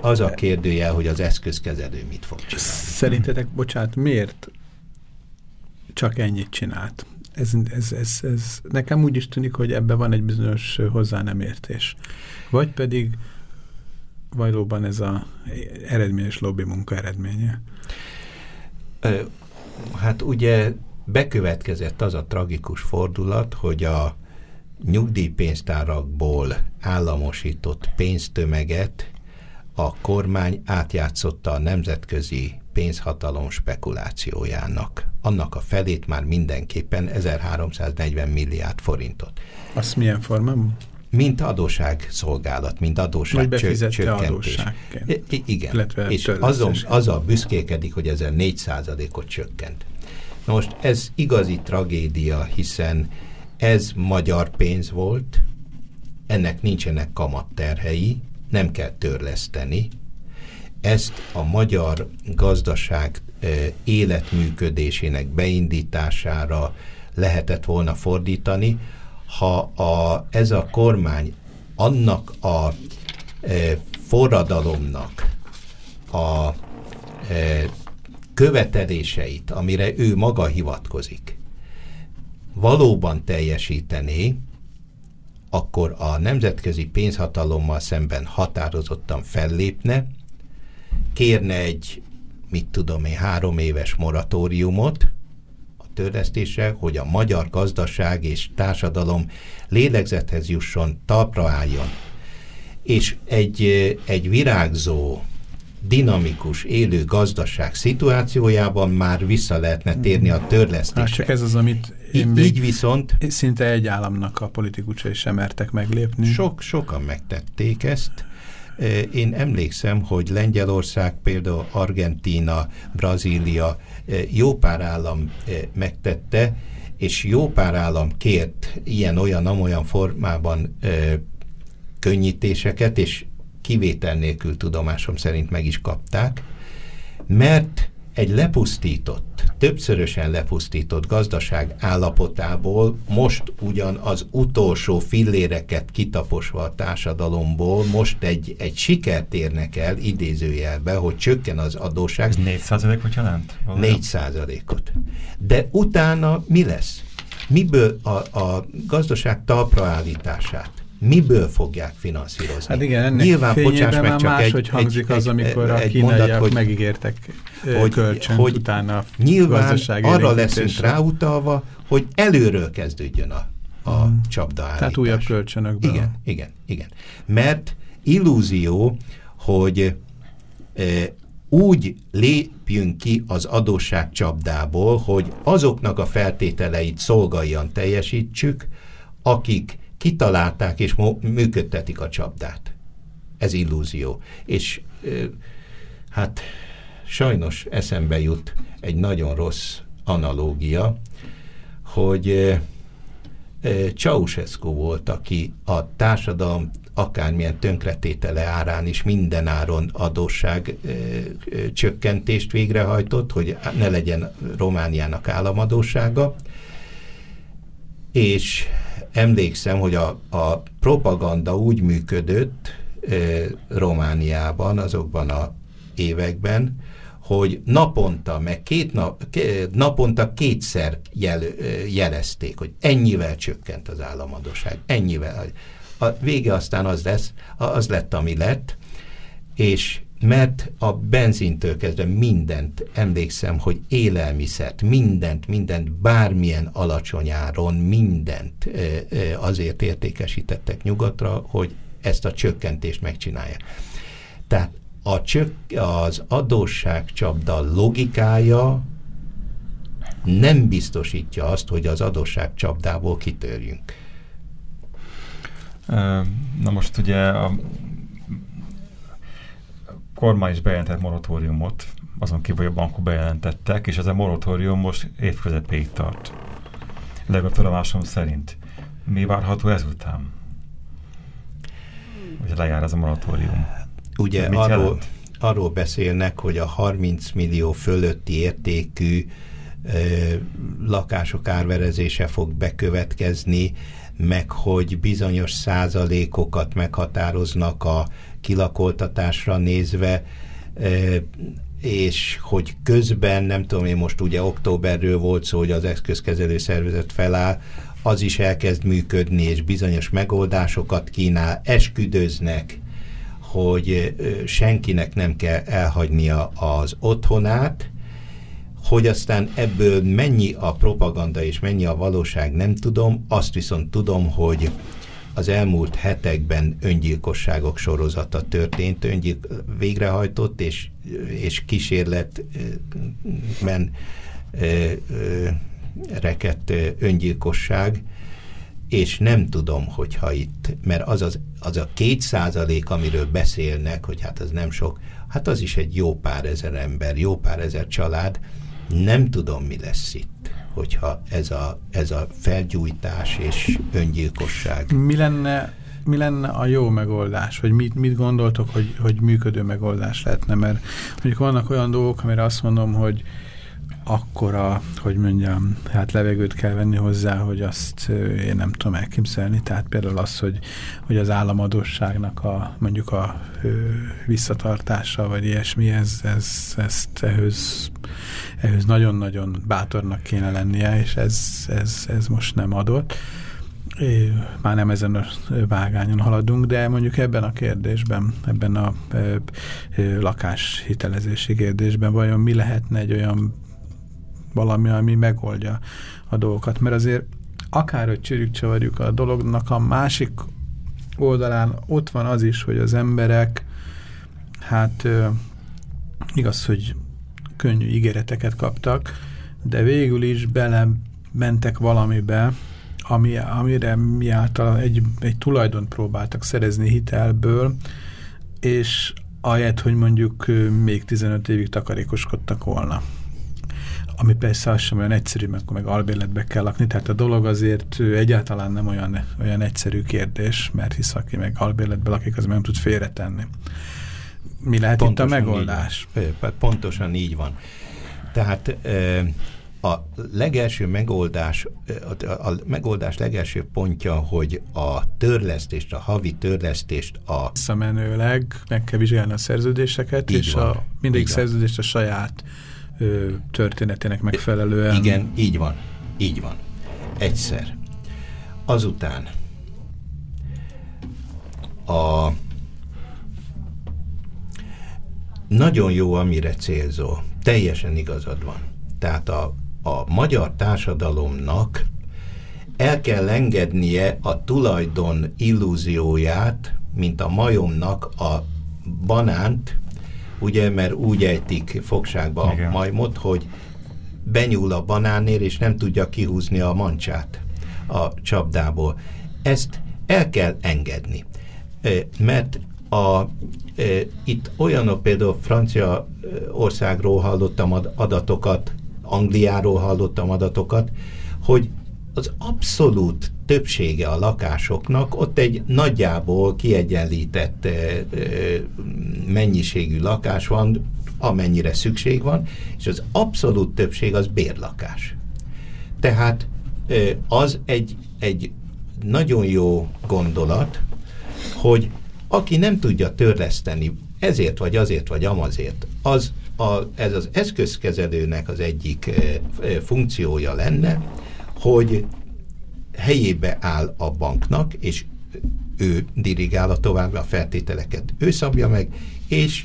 az a kérdője, hogy az eszközkezelő mit fog csinálni. Szerintetek, bocsánat, miért csak ennyit csinált? Ez, ez, ez, ez nekem úgy is tűnik, hogy ebben van egy bizonyos hozzá nem értés. Vagy pedig valóban ez a eredményes lobby munka eredménye? Hát ugye bekövetkezett az a tragikus fordulat, hogy a nyugdíjpénztárakból államosított pénztömeget a kormány átjátszotta a nemzetközi pénzhatalom spekulációjának. Annak a felét már mindenképpen 1340 milliárd forintot. Azt milyen formában? Mint adósságszolgálat, mint adósság csökkentés. I igen. Illetve és azon, azzal büszkékedik, hogy ezen 4 ot csökkent. Na most ez igazi tragédia, hiszen ez magyar pénz volt, ennek nincsenek kamatterhei, nem kell törleszteni. Ezt a magyar gazdaság életműködésének beindítására lehetett volna fordítani, ha a, ez a kormány annak a e, forradalomnak a e, követeléseit, amire ő maga hivatkozik, valóban teljesítené, akkor a nemzetközi pénzhatalommal szemben határozottan fellépne, kérne egy, mit tudom én, három éves moratóriumot a törlesztésre, hogy a magyar gazdaság és társadalom lélegzethez jusson, talpra álljon. És egy, egy virágzó dinamikus, élő gazdaság szituációjában már vissza lehetne térni a Hát törlesztésre. csak ez az, amit én Így, így viszont szinte egy államnak a politikusai sem mertek meglépni. sok, sokan megtették ezt. Én emlékszem, hogy Lengyelország, például Argentína, Brazília, jó pár állam eh, megtette, és jó pár állam kért ilyen-olyan-amolyan formában eh, könnyítéseket, és kivétel nélkül tudomásom szerint meg is kapták, mert egy lepusztított, többszörösen lepusztított gazdaság állapotából most ugyan az utolsó filléreket kitaposva a társadalomból most egy, egy sikert érnek el idézőjelbe, hogy csökken az adósság, Ez 4 százalékot jelent? Valójában? 4 százalékot. De utána mi lesz? Miből a, a gazdaság talpraállítását? Miből fogják finanszírozni? Hát igen, ennek Nyilván, bocsáss meg, csak egy, hangzik egy, az, amikor a egy kínaiak mondat, hogy megígértek hogy, kölcsönt, hogy utána a nyilván arra leszünk ráutalva, hogy előről kezdődjön a, a Mhm. csapdaállítás. Tehát újabb kölcsönökből. Igen, igen, igen. Mert illúzió, hogy e, úgy lépjünk ki az adósság csapdából, hogy azoknak a feltételeit szolgáljan teljesítsük, akik kitalálták és működtetik a csapdát. Ez illúzió. És hát sajnos eszembe jut egy nagyon rossz analógia, hogy Ceausescu volt, aki a társadalom akármilyen tönkretétele árán is minden áron adósság csökkentést végrehajtott, hogy ne legyen Romániának államadósága, és emlékszem, hogy a, a propaganda úgy működött eh, Romániában azokban a években, hogy naponta, meg két nap, naponta kétszer jel, jelezték, hogy ennyivel csökkent az államadóság, ennyivel. A vége aztán az lesz, az lett, ami lett, és mert a benzintől kezdve mindent, emlékszem, hogy élelmiszert, mindent, mindent, bármilyen alacsony áron, mindent azért értékesítettek nyugatra, hogy ezt a csökkentést megcsinálják. Tehát a csök, az adósságcsapda logikája nem biztosítja azt, hogy az adósságcsapdából kitörjünk. Na most ugye a kormány is bejelentett moratóriumot, azon kívül, hogy a bankok bejelentettek, és ez a moratórium most évközepéig tart. Legalább tudomásom szerint. Mi várható ezután? Hogy lejár ez a moratórium. Ugye arról, jelent? arról beszélnek, hogy a 30 millió fölötti értékű ö, lakások árverezése fog bekövetkezni, meg hogy bizonyos százalékokat meghatároznak a kilakoltatásra nézve, ö, és hogy közben, nem tudom én most ugye októberről volt szó, hogy az eszközkezelő szervezet feláll, az is elkezd működni, és bizonyos megoldásokat kínál, esküdöznek, hogy ö, senkinek nem kell elhagynia az otthonát, hogy aztán ebből mennyi a propaganda és mennyi a valóság, nem tudom. Azt viszont tudom, hogy az elmúlt hetekben öngyilkosságok sorozata történt, öngyilk, végrehajtott és, és kísérletben ö, öngyilkosság, és nem tudom, hogyha itt, mert az, az, az a két százalék, amiről beszélnek, hogy hát az nem sok, hát az is egy jó pár ezer ember, jó pár ezer család, nem tudom, mi lesz itt, hogyha ez a, ez a felgyújtás és öngyilkosság. Mi lenne, mi lenne a jó megoldás? Vagy mit, mit gondoltok, hogy, hogy működő megoldás lehetne? Mert mondjuk vannak olyan dolgok, amire azt mondom, hogy akkora, hogy mondjam, hát levegőt kell venni hozzá, hogy azt én nem tudom elképzelni. Tehát például az, hogy, hogy az államadosságnak a mondjuk a ö, visszatartása, vagy ilyesmi, ez, ez, ezt ehhez, ehhez nagyon-nagyon bátornak kéne lennie, és ez, ez, ez most nem adott. É, már nem ezen a vágányon haladunk, de mondjuk ebben a kérdésben, ebben a ö, ö, lakáshitelezési kérdésben vajon mi lehetne egy olyan valami, ami megoldja a dolgokat, mert azért akárhogy csörjük csavarjuk a dolognak a másik oldalán ott van az is, hogy az emberek hát igaz, hogy könnyű ígéreteket kaptak, de végül is bele mentek valamibe, ami, amire mi által egy, egy tulajdont próbáltak szerezni hitelből, és ahelyett, hogy mondjuk még 15 évig takarékoskodtak volna. Ami persze az sem olyan egyszerű, mert akkor meg albérletbe kell lakni, tehát a dolog azért egyáltalán nem olyan, olyan egyszerű kérdés, mert hisz aki meg albérletbe lakik, az nem tud félretenni. Mi lehet Pontosan itt a így megoldás? van. Ö, Pontosan így van. Tehát a legelső megoldás, a, megoldás legelső pontja, hogy a törlesztést, a havi törlesztést a visszamenőleg meg kell vizsgálni a szerződéseket, Így és van. a, mindegyik Így szerződést a saját ö, történetének megfelelően. Igen, így van. Így van. Egyszer. Azután a nagyon jó, amire célzó. Teljesen igazad van. Tehát a, a magyar társadalomnak el kell engednie a tulajdon illúzióját, mint a majomnak a banánt, ugye, mert úgy ejtik fogságba a Igen. majmot, hogy benyúl a banánér, és nem tudja kihúzni a mancsát a csapdából. Ezt el kell engedni. Mert a, itt olyanok, például Francia ö, országról hallottam ad- adatokat, Angliáról hallottam adatokat, hogy az abszolút többsége a lakásoknak ott egy nagyjából kiegyenlített mennyiségű lakás van, amennyire szükség van, és az abszolút többség az bérlakás. Tehát az egy, egy nagyon jó gondolat, hogy aki nem tudja törleszteni ezért vagy azért vagy amazért, az a, ez az eszközkezelőnek az egyik funkciója lenne, hogy helyébe áll a banknak, és ő dirigál a tovább a feltételeket, ő szabja meg, és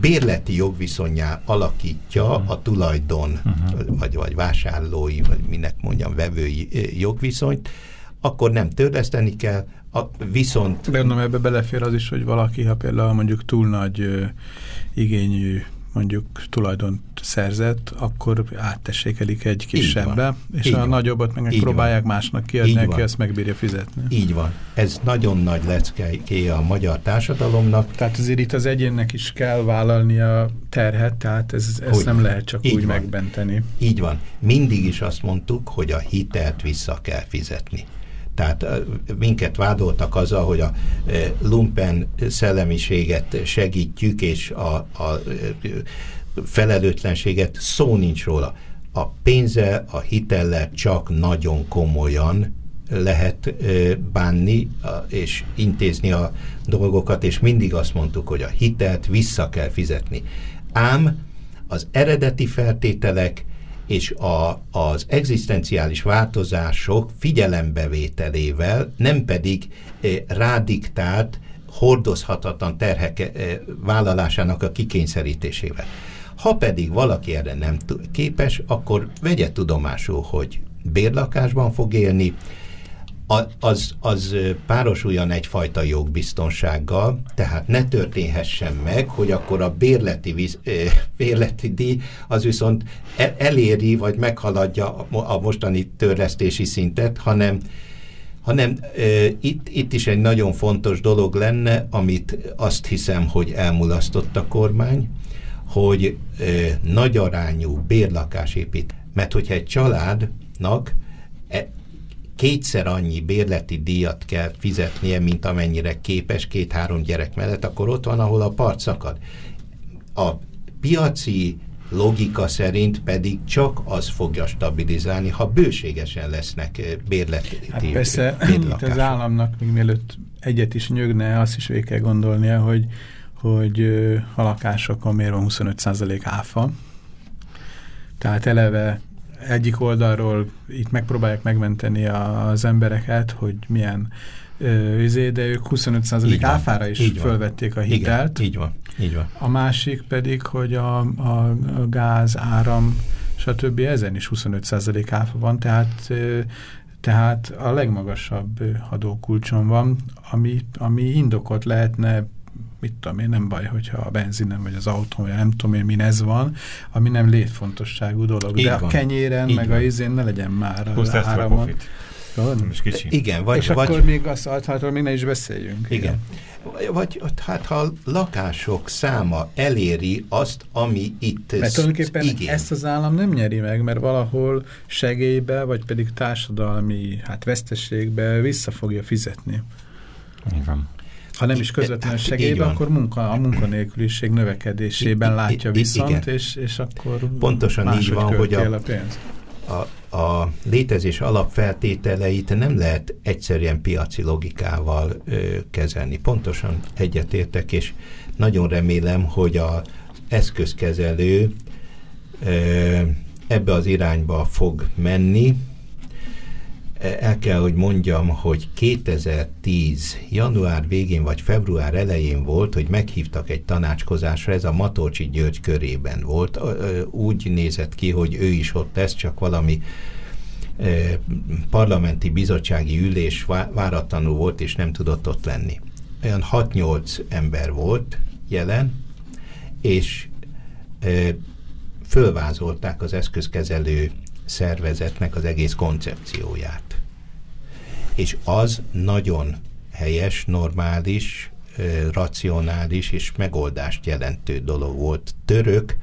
bérleti jogviszonyá alakítja a tulajdon, vagy, vagy vásárlói, vagy minek mondjam, vevői jogviszonyt, akkor nem törleszteni kell, a, viszont gondolom ebbe belefér az is, hogy valaki, ha például mondjuk túl nagy ö, igényű mondjuk tulajdont szerzett, akkor áttessékelik egy kisebbe, és Így a van. nagyobbat meg Így próbálják van. másnak kiadni, aki ezt megbírja fizetni. így van. Ez nagyon nagy leckeje a magyar társadalomnak. Tehát azért itt az egyénnek is kell vállalni a terhet, tehát ez, ezt Hogy? nem lehet csak Így úgy van. megbenteni. Így van. Mindig is azt mondtuk, hogy a hitelt vissza kell fizetni. Tehát minket vádoltak azzal, hogy a lumpen szellemiséget segítjük, és a, a felelőtlenséget szó nincs róla. A pénzzel, a hitellel csak nagyon komolyan lehet bánni és intézni a dolgokat, és mindig azt mondtuk, hogy a hitelt vissza kell fizetni. Ám az eredeti feltételek és a, az egzisztenciális változások figyelembevételével, nem pedig eh, rádiktált, hordozhatatlan terhek eh, vállalásának a kikényszerítésével. Ha pedig valaki erre nem képes, akkor vegye tudomásul, hogy bérlakásban fog élni, az, az párosuljon egyfajta jogbiztonsággal, tehát ne történhessen meg, hogy akkor a bérleti, ö, bérleti díj az viszont el, eléri, vagy meghaladja a mo- a mostani törlesztési szintet, hanem hanem ö, itt, itt is egy nagyon fontos dolog lenne, amit azt hiszem, hogy elmulasztott a kormány, hogy ö, nagy arányú bérlakás épít. Mert hogyha egy családnak e, kétszer annyi bérleti díjat kell fizetnie, mint amennyire képes két-három gyerek mellett, akkor ott van, ahol a part szakad. A piaci logika szerint pedig csak az fogja stabilizálni, ha bőségesen lesznek eh, bérleti Hát persze, itt az államnak még mielőtt egyet is nyögne, azt is végig kell gondolnia, hogy, hogy ö, a lakásokon miért van 25% áfa. Tehát eleve egyik oldalról itt megpróbálják megmenteni a- az embereket, hogy milyen ö, izé, de ők 25% Így van, áfára is így van. fölvették a hitelt. Igen, így van, így van. A másik pedig, hogy a, a, a gáz, áram, stb. ezen is 25% áfa van, tehát, tehát a legmagasabb adókulcson van, ami, ami indokot lehetne mit tudom én, nem baj, hogyha a benzinen vagy az autón, vagy nem tudom én, min ez van, ami nem létfontosságú dolog. Így De a van. kenyéren, Így meg a van. izén ne legyen már áramon. Nem is kicsi. Igen, vagy, És vagy, akkor még az alternatról még ne is beszéljünk. Igen. Vagy, vagy hát ha a lakások száma eléri azt, ami itt Mert tulajdonképpen igény. ezt az állam nem nyeri meg, mert valahol segélybe, vagy pedig társadalmi hát veszteségbe vissza fogja fizetni. Van. Ha nem is közvetlenül Hát, így segélybe, van. akkor munka, a munkanélküliség növekedésében látja viszont, igen. és, és akkor Pontosan így van, hogy a- a pénz. a, a létezés alapfeltételeit nem lehet egyszerűen piaci logikával ö, kezelni. Pontosan egyetértek, és nagyon remélem, hogy a eszközkezelő ö, ebbe az irányba fog menni. El kell, hogy mondjam, hogy 2010. január végén vagy február elején volt, hogy meghívtak egy tanácskozásra, ez a Matolcsi György körében volt. Úgy nézett ki, hogy ő is ott lesz, csak valami parlamenti bizottsági ülés vá- váratlanul volt, és nem tudott ott lenni. Olyan 6-8 ember volt jelen, és fölvázolták az eszközkezelő szervezetnek az egész koncepcióját. És az nagyon helyes, normális, racionális és megoldást jelentő dolog volt. Török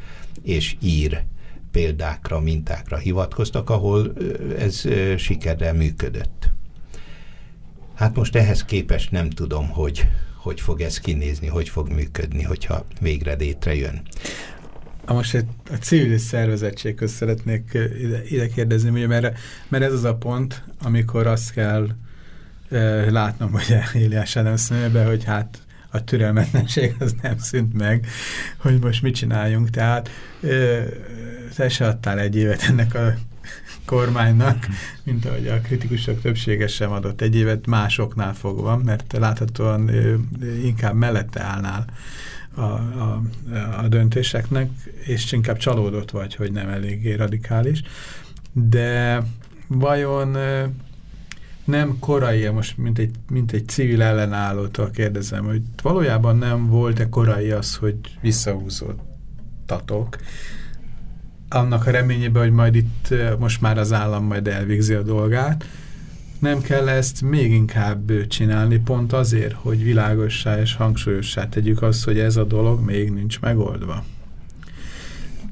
és ír példákra, mintákra hivatkoztak, ahol ez sikerrel működött. Hát most ehhez képest nem tudom, hogy hogy fog ez kinézni, hogy fog működni, hogyha végre létrejön. A most egy, a civil szervezettséghez szeretnék ö, ide, ide kérdezni, ugye, mert, mert ez az a pont, amikor azt kell e, látnom, hogy Éliás Ádám szemébe, hogy hát a türelmetlenség az nem szűnt meg, hogy most mit csináljunk. Tehát e, te se adtál egy évet ennek a kormánynak, mint ahogy a kritikusok többsége sem adott egy évet másoknál fogva, mert láthatóan ö, inkább mellette állnál a, a, a döntéseknek, és inkább csalódott vagy, hogy nem eléggé radikális. De vajon nem korai, most mint egy, mint egy civil ellenállótól kérdezem, hogy valójában nem volt-e korai az, hogy visszahúzódtatok, annak a reményében, hogy majd itt most már az állam majd elvégzi a dolgát, nem kell ezt még inkább csinálni, pont azért, hogy világossá és hangsúlyossá tegyük azt, hogy ez a dolog még nincs megoldva.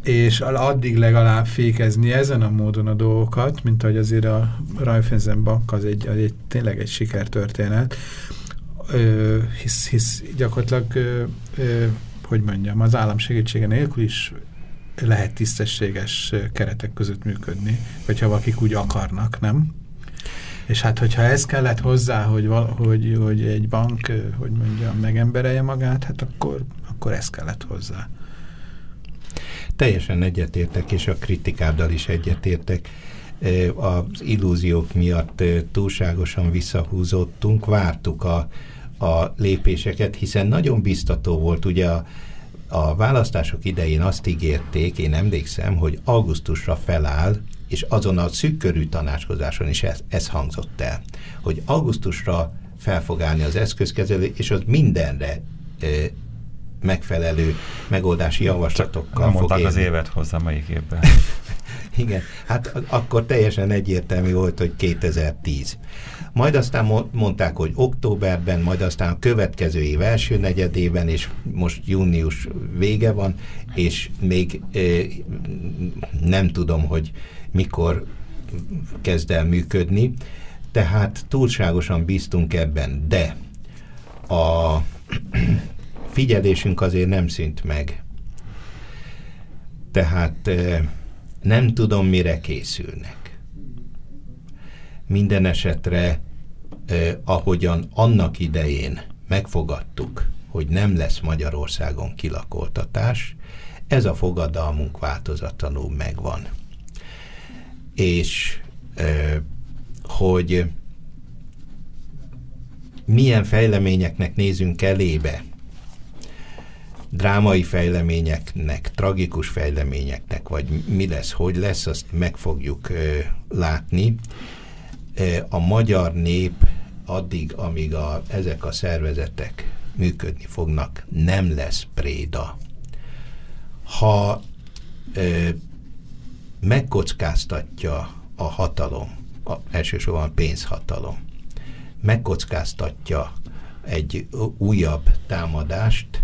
És addig legalább fékezni ezen a módon a dolgokat, mint ahogy azért a Raiffeisen Bank az egy, az egy tényleg egy sikertörténet, ö, hisz, hisz gyakorlatilag, ö, ö, hogy mondjam, az állam segítsége nélkül is lehet tisztességes keretek között működni, hogyha valakik úgy akarnak, nem? És hát, hogyha ez kellett hozzá, hogy, val hogy, hogy egy bank, hogy mondjam, megemberelje magát, hát akkor, akkor ez kellett hozzá. Teljesen egyetértek, és a kritikáddal is egyetértek. Az illúziók miatt túlságosan visszahúzódtunk, vártuk a, a lépéseket, hiszen nagyon biztató volt, ugye a, a választások idején azt ígérték, én emlékszem, hogy augusztusra feláll, és azon a szűkkörű tanácskozáson is ez, ez hangzott el, hogy augusztusra fel fog állni az eszközkezelő, és az mindenre ö, megfelelő megoldási javaslatokkal Nem fog mondták az élni. évet hozzá, melyik évben. Igen, hát akkor teljesen egyértelmű volt, hogy 2010. Majd aztán mo- mondták, hogy októberben, majd aztán a következő év első negyedében, és most június vége van, és még nem tudom, hogy mikor kezd el működni, tehát túlságosan bíztunk ebben, de a figyelésünk azért nem szűnt meg. Tehát eh, nem tudom, mire készülnek. Minden esetre, eh, ahogyan annak idején megfogadtuk, hogy nem lesz Magyarországon kilakoltatás, ez a fogadalmunk változatlanul megvan. És eh, hogy milyen fejleményeknek nézünk elébe, drámai fejleményeknek, tragikus fejleményeknek, vagy mi lesz, hogy lesz, azt meg fogjuk ö, látni. A magyar nép addig, amíg a, ezek a szervezetek működni fognak, nem lesz préda. Ha ö, megkockáztatja a hatalom, a, elsősorban pénzhatalom, megkockáztatja egy újabb támadást,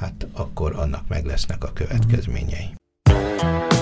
hát akkor annak meg lesznek a következményei. Battle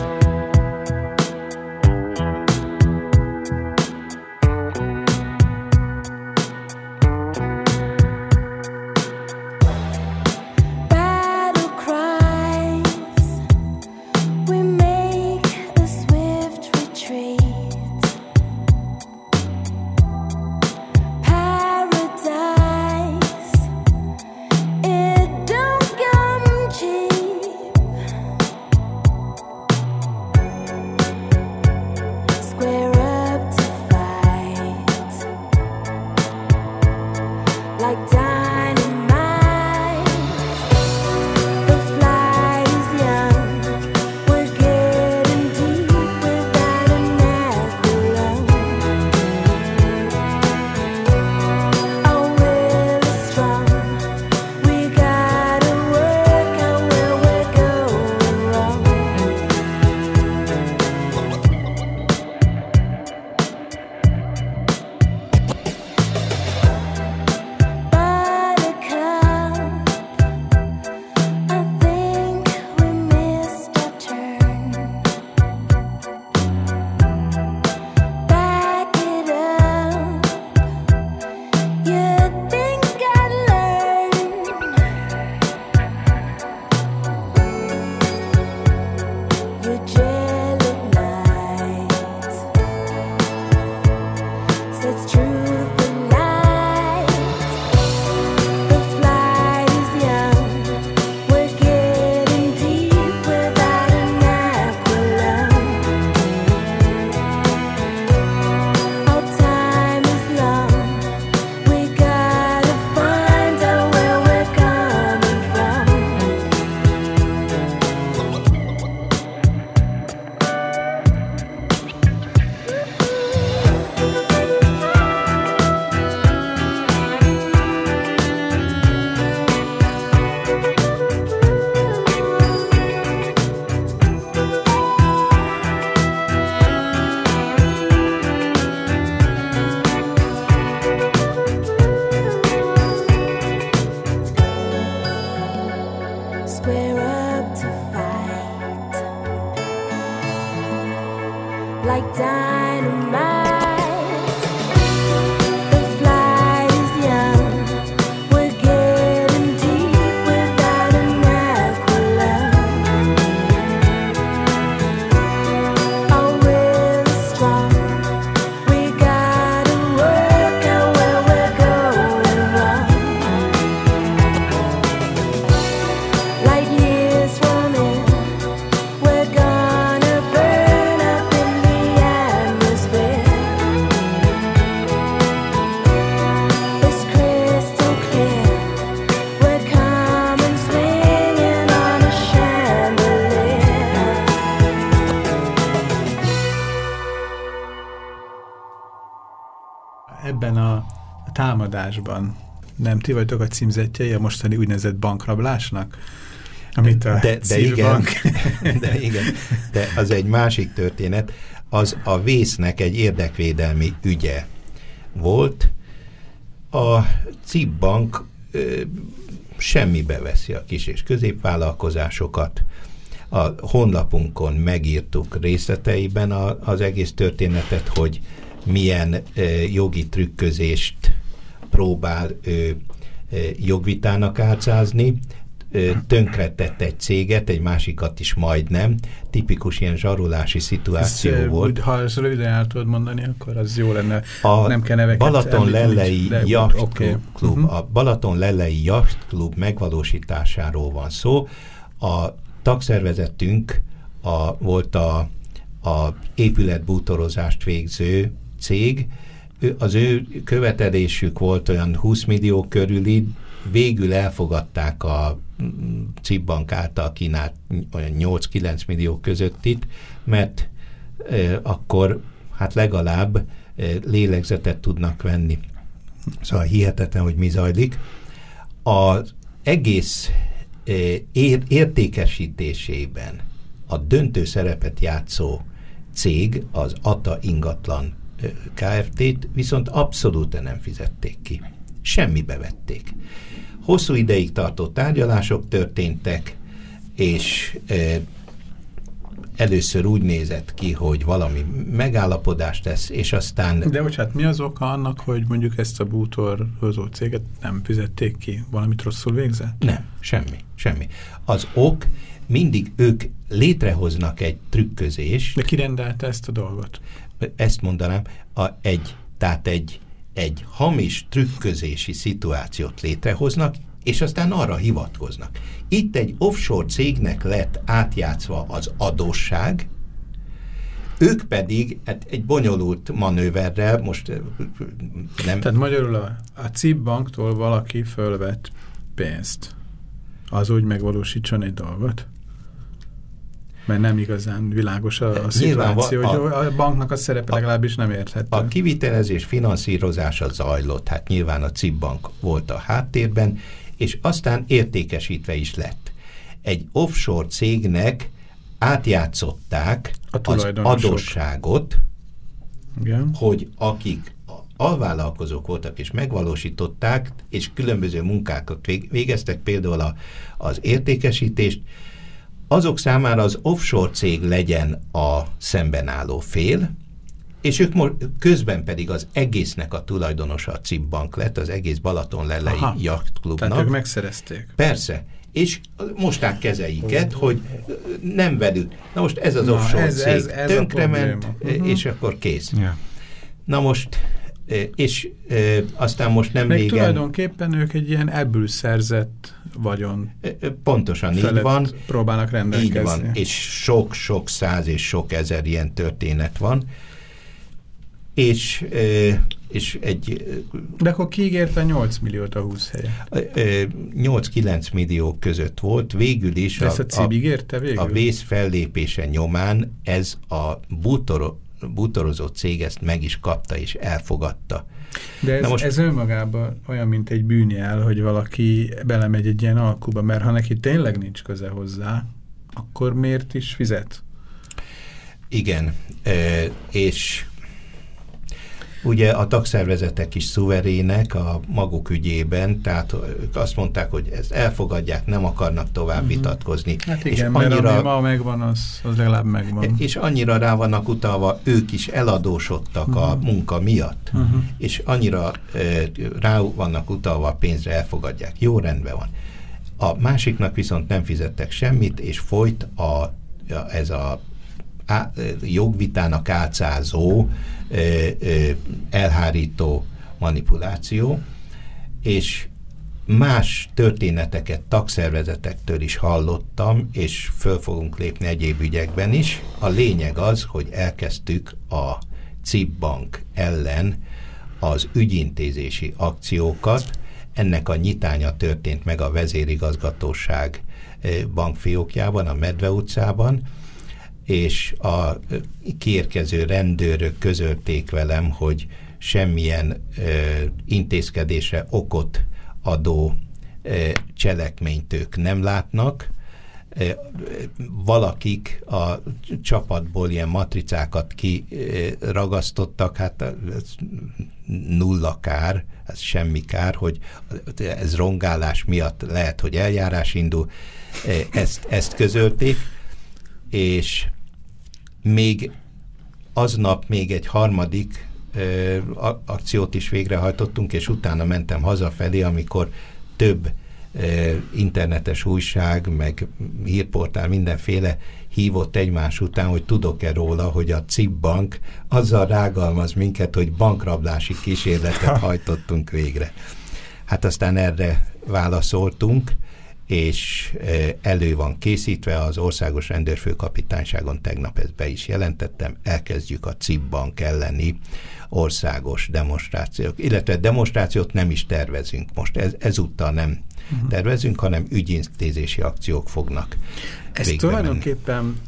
támadásban nem ti vagytok a címzetjei a mostani úgynevezett bankrablásnak? Amit a De, de igen, de igen, de az egy másik történet. Az a vésznek egy érdekvédelmi ügye volt. A CIP bank ö, semmibe veszi a kis és középvállalkozásokat. A honlapunkon megírtuk részleteiben a, az egész történetet, hogy milyen ö, jogi trükközést próbál ő ö, jogvitának átszázni, ö, tönkretett egy céget, egy másikat is majdnem. Tipikus ilyen zsarolási Ez, szituáció ö, volt. Úgy, ha ezt röviden el tudod mondani, akkor az jó lenne. A nem kell neveket Balaton Lellei Yacht. Klub, klub, Mhm. a Balaton Lellei Yacht Klub megvalósításáról van szó. A tagszervezetünk a, volt a, a épületbútorozást végző cég, az ő követelésük volt olyan 20 millió körüli, végül elfogadták a mm, CIP bank által kínált olyan 8-9 millió közöttit, mert e, akkor hát legalább e, lélegzetet tudnak venni. Szóval hihetetlen, hogy mi zajlik. az egész eh, ér, értékesítésében a döntő szerepet játszó cég, az ATA ingatlan Kft-t viszont abszolút nem fizették ki. Semmibe vették. Hosszú ideig tartó tárgyalások történtek, és először úgy nézett ki, hogy valami megállapodást tesz, és aztán... De bocsánat, mi az oka annak, hogy mondjuk ezt a bútorhozó céget nem fizették ki? Valamit rosszul végzett? Nem, semmi, semmi. Az ok, mindig ők létrehoznak egy trükközés, De ki rendelte ezt a dolgot? Ezt mondanám, a, egy, tehát egy, egy hamis trükközési szituációt létrehoznak, és aztán arra hivatkoznak. Itt egy offshore cégnek lett átjátszva az adósság, ők pedig hát egy bonyolult manőverrel, most nem... Tehát magyarul a, a CIP banktól valaki fölvett pénzt. Az úgy megvalósítson egy dolgot? Mert nem igazán világos a, a szituáció, va- hogy a- a banknak a szerepe a- legalábbis nem érthető. A kivitelezés finanszírozása zajlott, hát nyilván a CIP bank volt a háttérben, és aztán értékesítve is lett. Egy offshore cégnek átjátszották A az adósságot, Igen. hogy akik a- alvállalkozók voltak és megvalósították, és különböző munkákat vég- végeztek, például a, az értékesítést, azok számára az offshore cég legyen a szemben álló fél, és ők mo- közben pedig az egésznek a tulajdonosa a CIP Bank lett, az egész Balaton lelei Aha. jachtklubnak. Tehát ők megszerezték. Persze. És mosták kezeiket, hogy nem velük. Na most ez az Na, offshore ez- cég ez- ez tönkrement. Mhm. és akkor kész. Ja. Na most, és aztán most nem Meg régen, tulajdonképpen ők egy ilyen ebből szerzett vagyon eh, eh, pontosan így van, próbálnak rendelkezni. így van, és sok-sok száz és sok ezer ilyen történet van, és, eh, és egy De akkor kiígérte 8 milliót a 20 helye. eh, 8-9 millió között volt, végül is a ígérte végül? a vész fellépése nyomán ez a bútoro, bútorozó cég ezt meg is kapta és elfogadta. De ez, Na most... most- ez önmagában olyan, mint egy bűnjel, hogy valaki belemegy egy ilyen alkuba, mert ha neki tényleg nincs köze hozzá, akkor miért is fizet? Igen, e, és ugye a tagszervezetek is szuverének a maguk ügyében, tehát ők azt mondták, hogy ezt elfogadják, nem akarnak tovább Mhm. vitatkozni. Hát és igen, mert annyira, ami ma megvan, az, az legalább megvan. és annyira rá vannak utalva, ők is eladósodtak a Mhm. munka miatt, Uh-huh. és annyira e, rá vannak utalva a pénzre, elfogadják. Jó, rendben van. A másiknak viszont nem fizettek semmit, és folyt a, a, ez a á, jogvitának ö, elhárító manipuláció, és más történeteket tagszervezetektől is hallottam, és föl fogunk lépni egyéb ügyekben is. A lényeg az, hogy elkezdtük a CIP Bank ellen az ügyintézési akciókat. Ennek a nyitánya történt meg a vezérigazgatóság bankfiókjában, a Medve utcában, és a kiérkező rendőrök közölték velem, hogy semmilyen ö, intézkedésre okot adó ö, cselekményt ők nem látnak. Ö, valakik a csapatból ilyen matricákat kiragasztottak, hát ez nulla kár, ez semmi kár, hogy ez rongálás miatt lehet, hogy eljárás indul, ezt, ezt közölték, és még aznap még egy harmadik ö, akciót is végrehajtottunk, és utána mentem hazafelé, amikor több ö, internetes újság, meg hírportál, mindenféle hívott egymás után, hogy tudok-e róla, hogy a CIP bank azzal rágalmaz minket, hogy bankrablási kísérletet hajtottunk végre. Hát aztán erre válaszoltunk, és elő van készítve az Országos Rendőrfőkapitányságon, tegnap ezt be is jelentettem, elkezdjük a CIP bank elleni országos demonstrációk, illetve demonstrációt nem is tervezünk most, ez, ezúttal nem uh-huh. tervezünk, hanem ügyintézési akciók fognak Ezt végbe menni. tulajdonképpen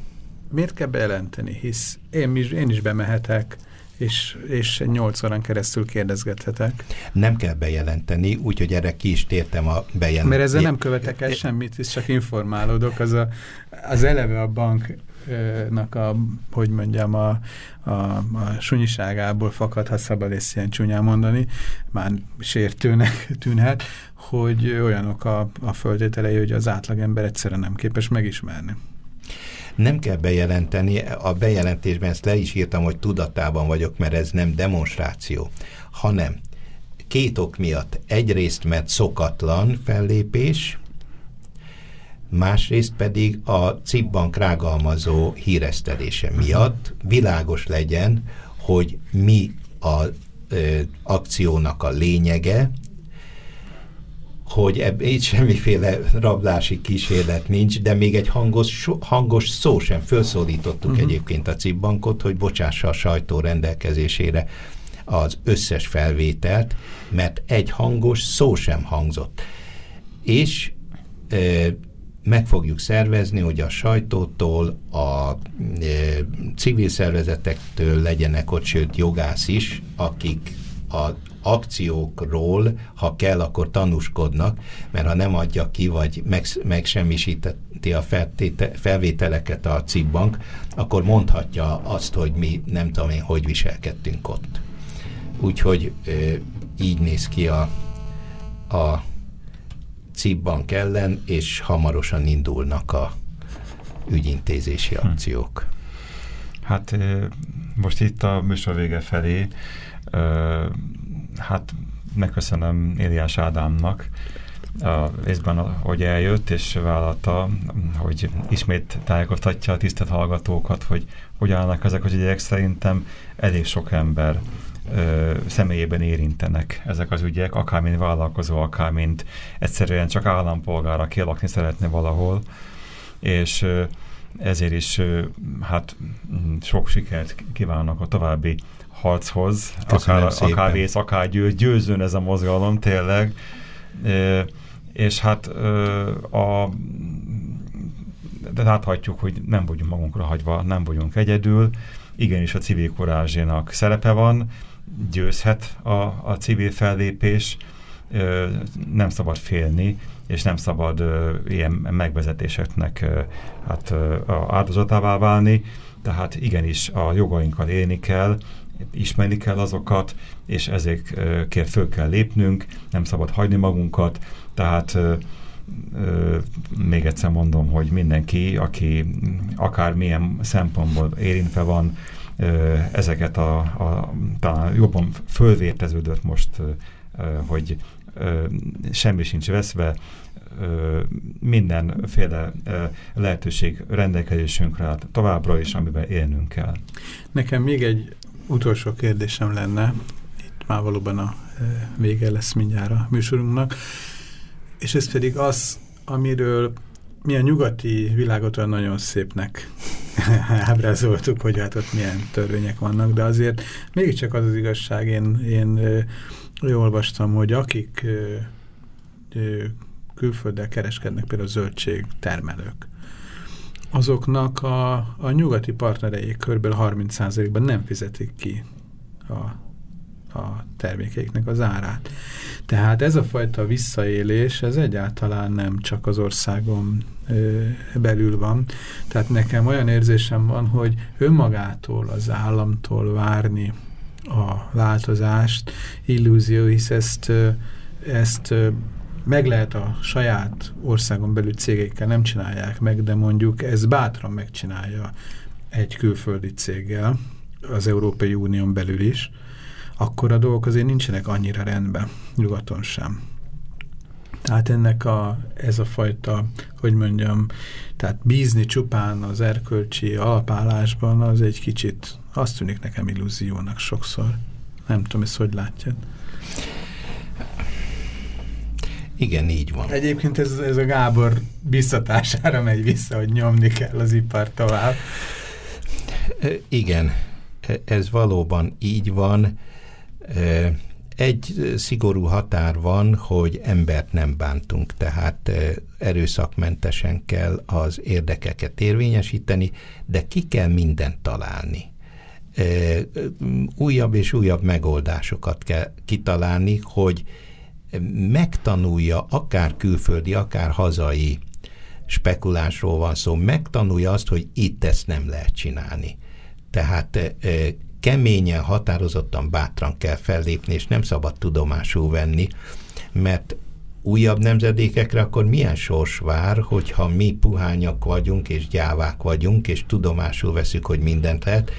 miért kell bejelenteni, hisz én is, én is bemehetek, és, és 8 órán keresztül kérdezgethetek. Nem kell bejelenteni, úgyhogy erre ki is tértem a bejelentést. Mert ezzel nem követek el semmit, és csak informálódok. Az, a, az eleve a banknak a, hogy mondjam, a, a, a sunyiságából fakad, ha szabad ezt ilyen csúnyán mondani, már sértőnek tűnhet, hogy olyanok a, a föltételei, hogy az átlagember egyszerűen nem képes megismerni. Nem kell bejelenteni, a bejelentésben ezt le is írtam, hogy tudatában vagyok, mert ez nem demonstráció, hanem két ok miatt. Egyrészt, mert szokatlan fellépés, másrészt pedig a CIP-bank rágalmazó híresztelése miatt világos legyen, hogy mi a akciónak a lényege, hogy ebben így semmiféle rablási kísérlet nincs, de még egy hangos, so, hangos szó sem. Felszólítottuk uh-huh. egyébként a CIP bankot, hogy bocsássa a sajtó rendelkezésére az összes felvételt, mert egy hangos szó sem hangzott. És e, meg fogjuk szervezni, hogy a sajtótól, a e, civil szervezetektől legyenek ott, sőt jogász is, akik a akciókról, ha kell, akkor tanúskodnak, mert ha nem adja ki, vagy meg, megsemmisíteti a feltéte, felvételeket a cikkbank, akkor mondhatja azt, hogy mi nem tudom én, hogy viselkedtünk ott. Úgyhogy ö, így néz ki a, a cikkbank ellen, és hamarosan indulnak a ügyintézési hm. akciók. Hát most itt a műsor vége felé hát megköszönöm Éliás Ádámnak a részben, hogy eljött és vállalta, hogy ismét tájékoztatja a tisztelt hallgatókat, hogy hogy állnak ezek az ügyek. Szerintem elég sok ember ö, személyében érintenek ezek az ügyek, akár mint vállalkozó, akár egyszerűen csak állampolgára aki lakni szeretne valahol, és ö, ezért is ö, hát sok sikert kívánok a további harchoz, akár, akár vész, akár győz, győzön ez a mozgalom tényleg, e, és hát e, a de láthatjuk, hogy nem vagyunk magunkra hagyva, nem vagyunk egyedül, igenis a civil korázsénak szerepe van, győzhet a, a civil fellépés, e, nem szabad félni, és nem szabad e, ilyen megvezetéseknek e, hát, e, áldozatává válni, tehát igenis a jogainkkal élni kell, ismerni kell azokat, és kell föl kell lépnünk, nem szabad hagyni magunkat, tehát még egyszer mondom, hogy mindenki, aki akármilyen szempontból érintve van, ezeket a, a talán jobban fölvérteződött most, hogy semmi sincs veszve, mindenféle lehetőség rendelkezésünkre továbbra is, amiben élnünk kell. Nekem még egy utolsó kérdésem lenne, itt már valóban a e, vége lesz mindjárt a műsorunknak, és ez pedig az, amiről mi a nyugati világot olyan nagyon szépnek ábrázoltuk, hogy hát ott milyen törvények vannak, de azért mégiscsak az az igazság, én, én ö, olvastam, hogy akik ö, külfölddel kereskednek, például zöldség termelők, azoknak a, a nyugati partnereik kb. 30%-ban nem fizetik ki a, a termékeiknek az árát. Tehát ez a fajta visszaélés, ez egyáltalán nem csak az országon ö, belül van. Tehát nekem olyan érzésem van, hogy önmagától, az államtól várni a változást, illúzió, hisz ezt, ezt meg lehet a saját országon belül cégekkel nem csinálják meg, de mondjuk ez bátran megcsinálja egy külföldi céggel, az Európai Unión belül is, akkor a dolgok azért nincsenek annyira rendben, nyugaton sem. Tehát ennek a, ez a fajta, hogy mondjam, tehát bízni csupán az erkölcsi alapállásban, az egy kicsit, azt tűnik nekem illúziónak sokszor. Nem tudom, ezt hogy látjad? Igen, így van. Egyébként ez, ez a Gábor biztatására megy vissza, hogy nyomni kell az ipar tovább. Igen, ez valóban így van. Egy szigorú határ van, hogy embert nem bántunk, tehát erőszakmentesen kell az érdekeket érvényesíteni, de ki kell mindent találni. újabb és újabb megoldásokat kell kitalálni, hogy megtanulja akár külföldi, akár hazai spekulásról van szó, megtanulja azt, hogy itt ezt nem lehet csinálni. Tehát keményen, határozottan, bátran kell fellépni, és nem szabad tudomásul venni, mert újabb nemzedékekre akkor milyen sors vár, hogyha mi puhányak vagyunk, és gyávák vagyunk, és tudomásul veszük, hogy mindent lehet,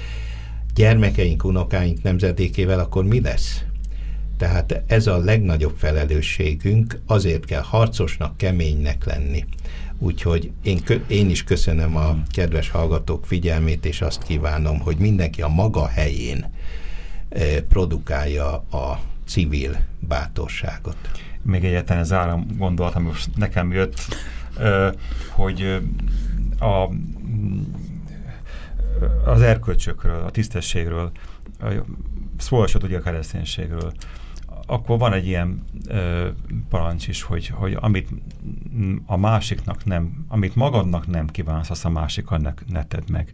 gyermekeink, unokáink nemzedékével, akkor mi lesz? Tehát ez a legnagyobb felelősségünk, azért kell harcosnak, keménynek lenni. Úgyhogy én, én is köszönöm a kedves hallgatók figyelmét, és azt kívánom, hogy mindenki a maga helyén eh, produkálja a civil bátorságot. Még egyetlen ez áram gondolat, ami most nekem jött, eh, hogy a, az erkölcsökről, a tisztességről, szó se tudja a kereszténységről, akkor van egy ilyen ö, parancs is, hogy, hogy amit a másiknak nem, amit magadnak nem kívánsz, azt a másikkal ne, tedd meg.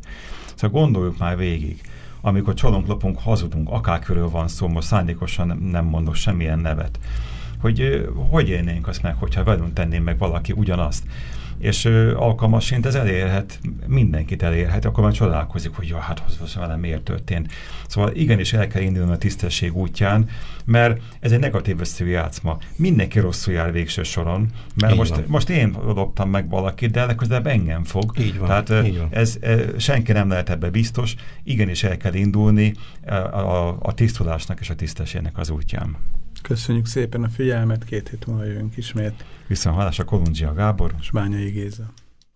Szóval gondoljuk már végig, amikor csalunk, lopunk, hazudunk, akár körül van szó, most szándékosan nem, mondok semmilyen nevet, hogy hogy élnénk azt meg, hogyha velünk tenném meg valaki ugyanazt és ö, alkalmasint ez elérhet, mindenkit elérhet, akkor már csodálkozik, hogy jó, hát az velem miért történt. Szóval igenis el kell indulni a tisztesség útján, mert ez egy negatív összejátszma. Mindenki rosszul jár végső soron, mert most, most én adottam meg valakit, de legközelebb engem fog. Így van, Tehát így van. Ez, ez, senki nem lehet ebbe biztos, igenis el kell indulni a, a, a tisztulásnak és a tisztességnek az útján. Köszönjük szépen a figyelmet, két hét múlva jövünk ismét. Viszont hallás a Kolundzsia Gábor. És Bányai Géza.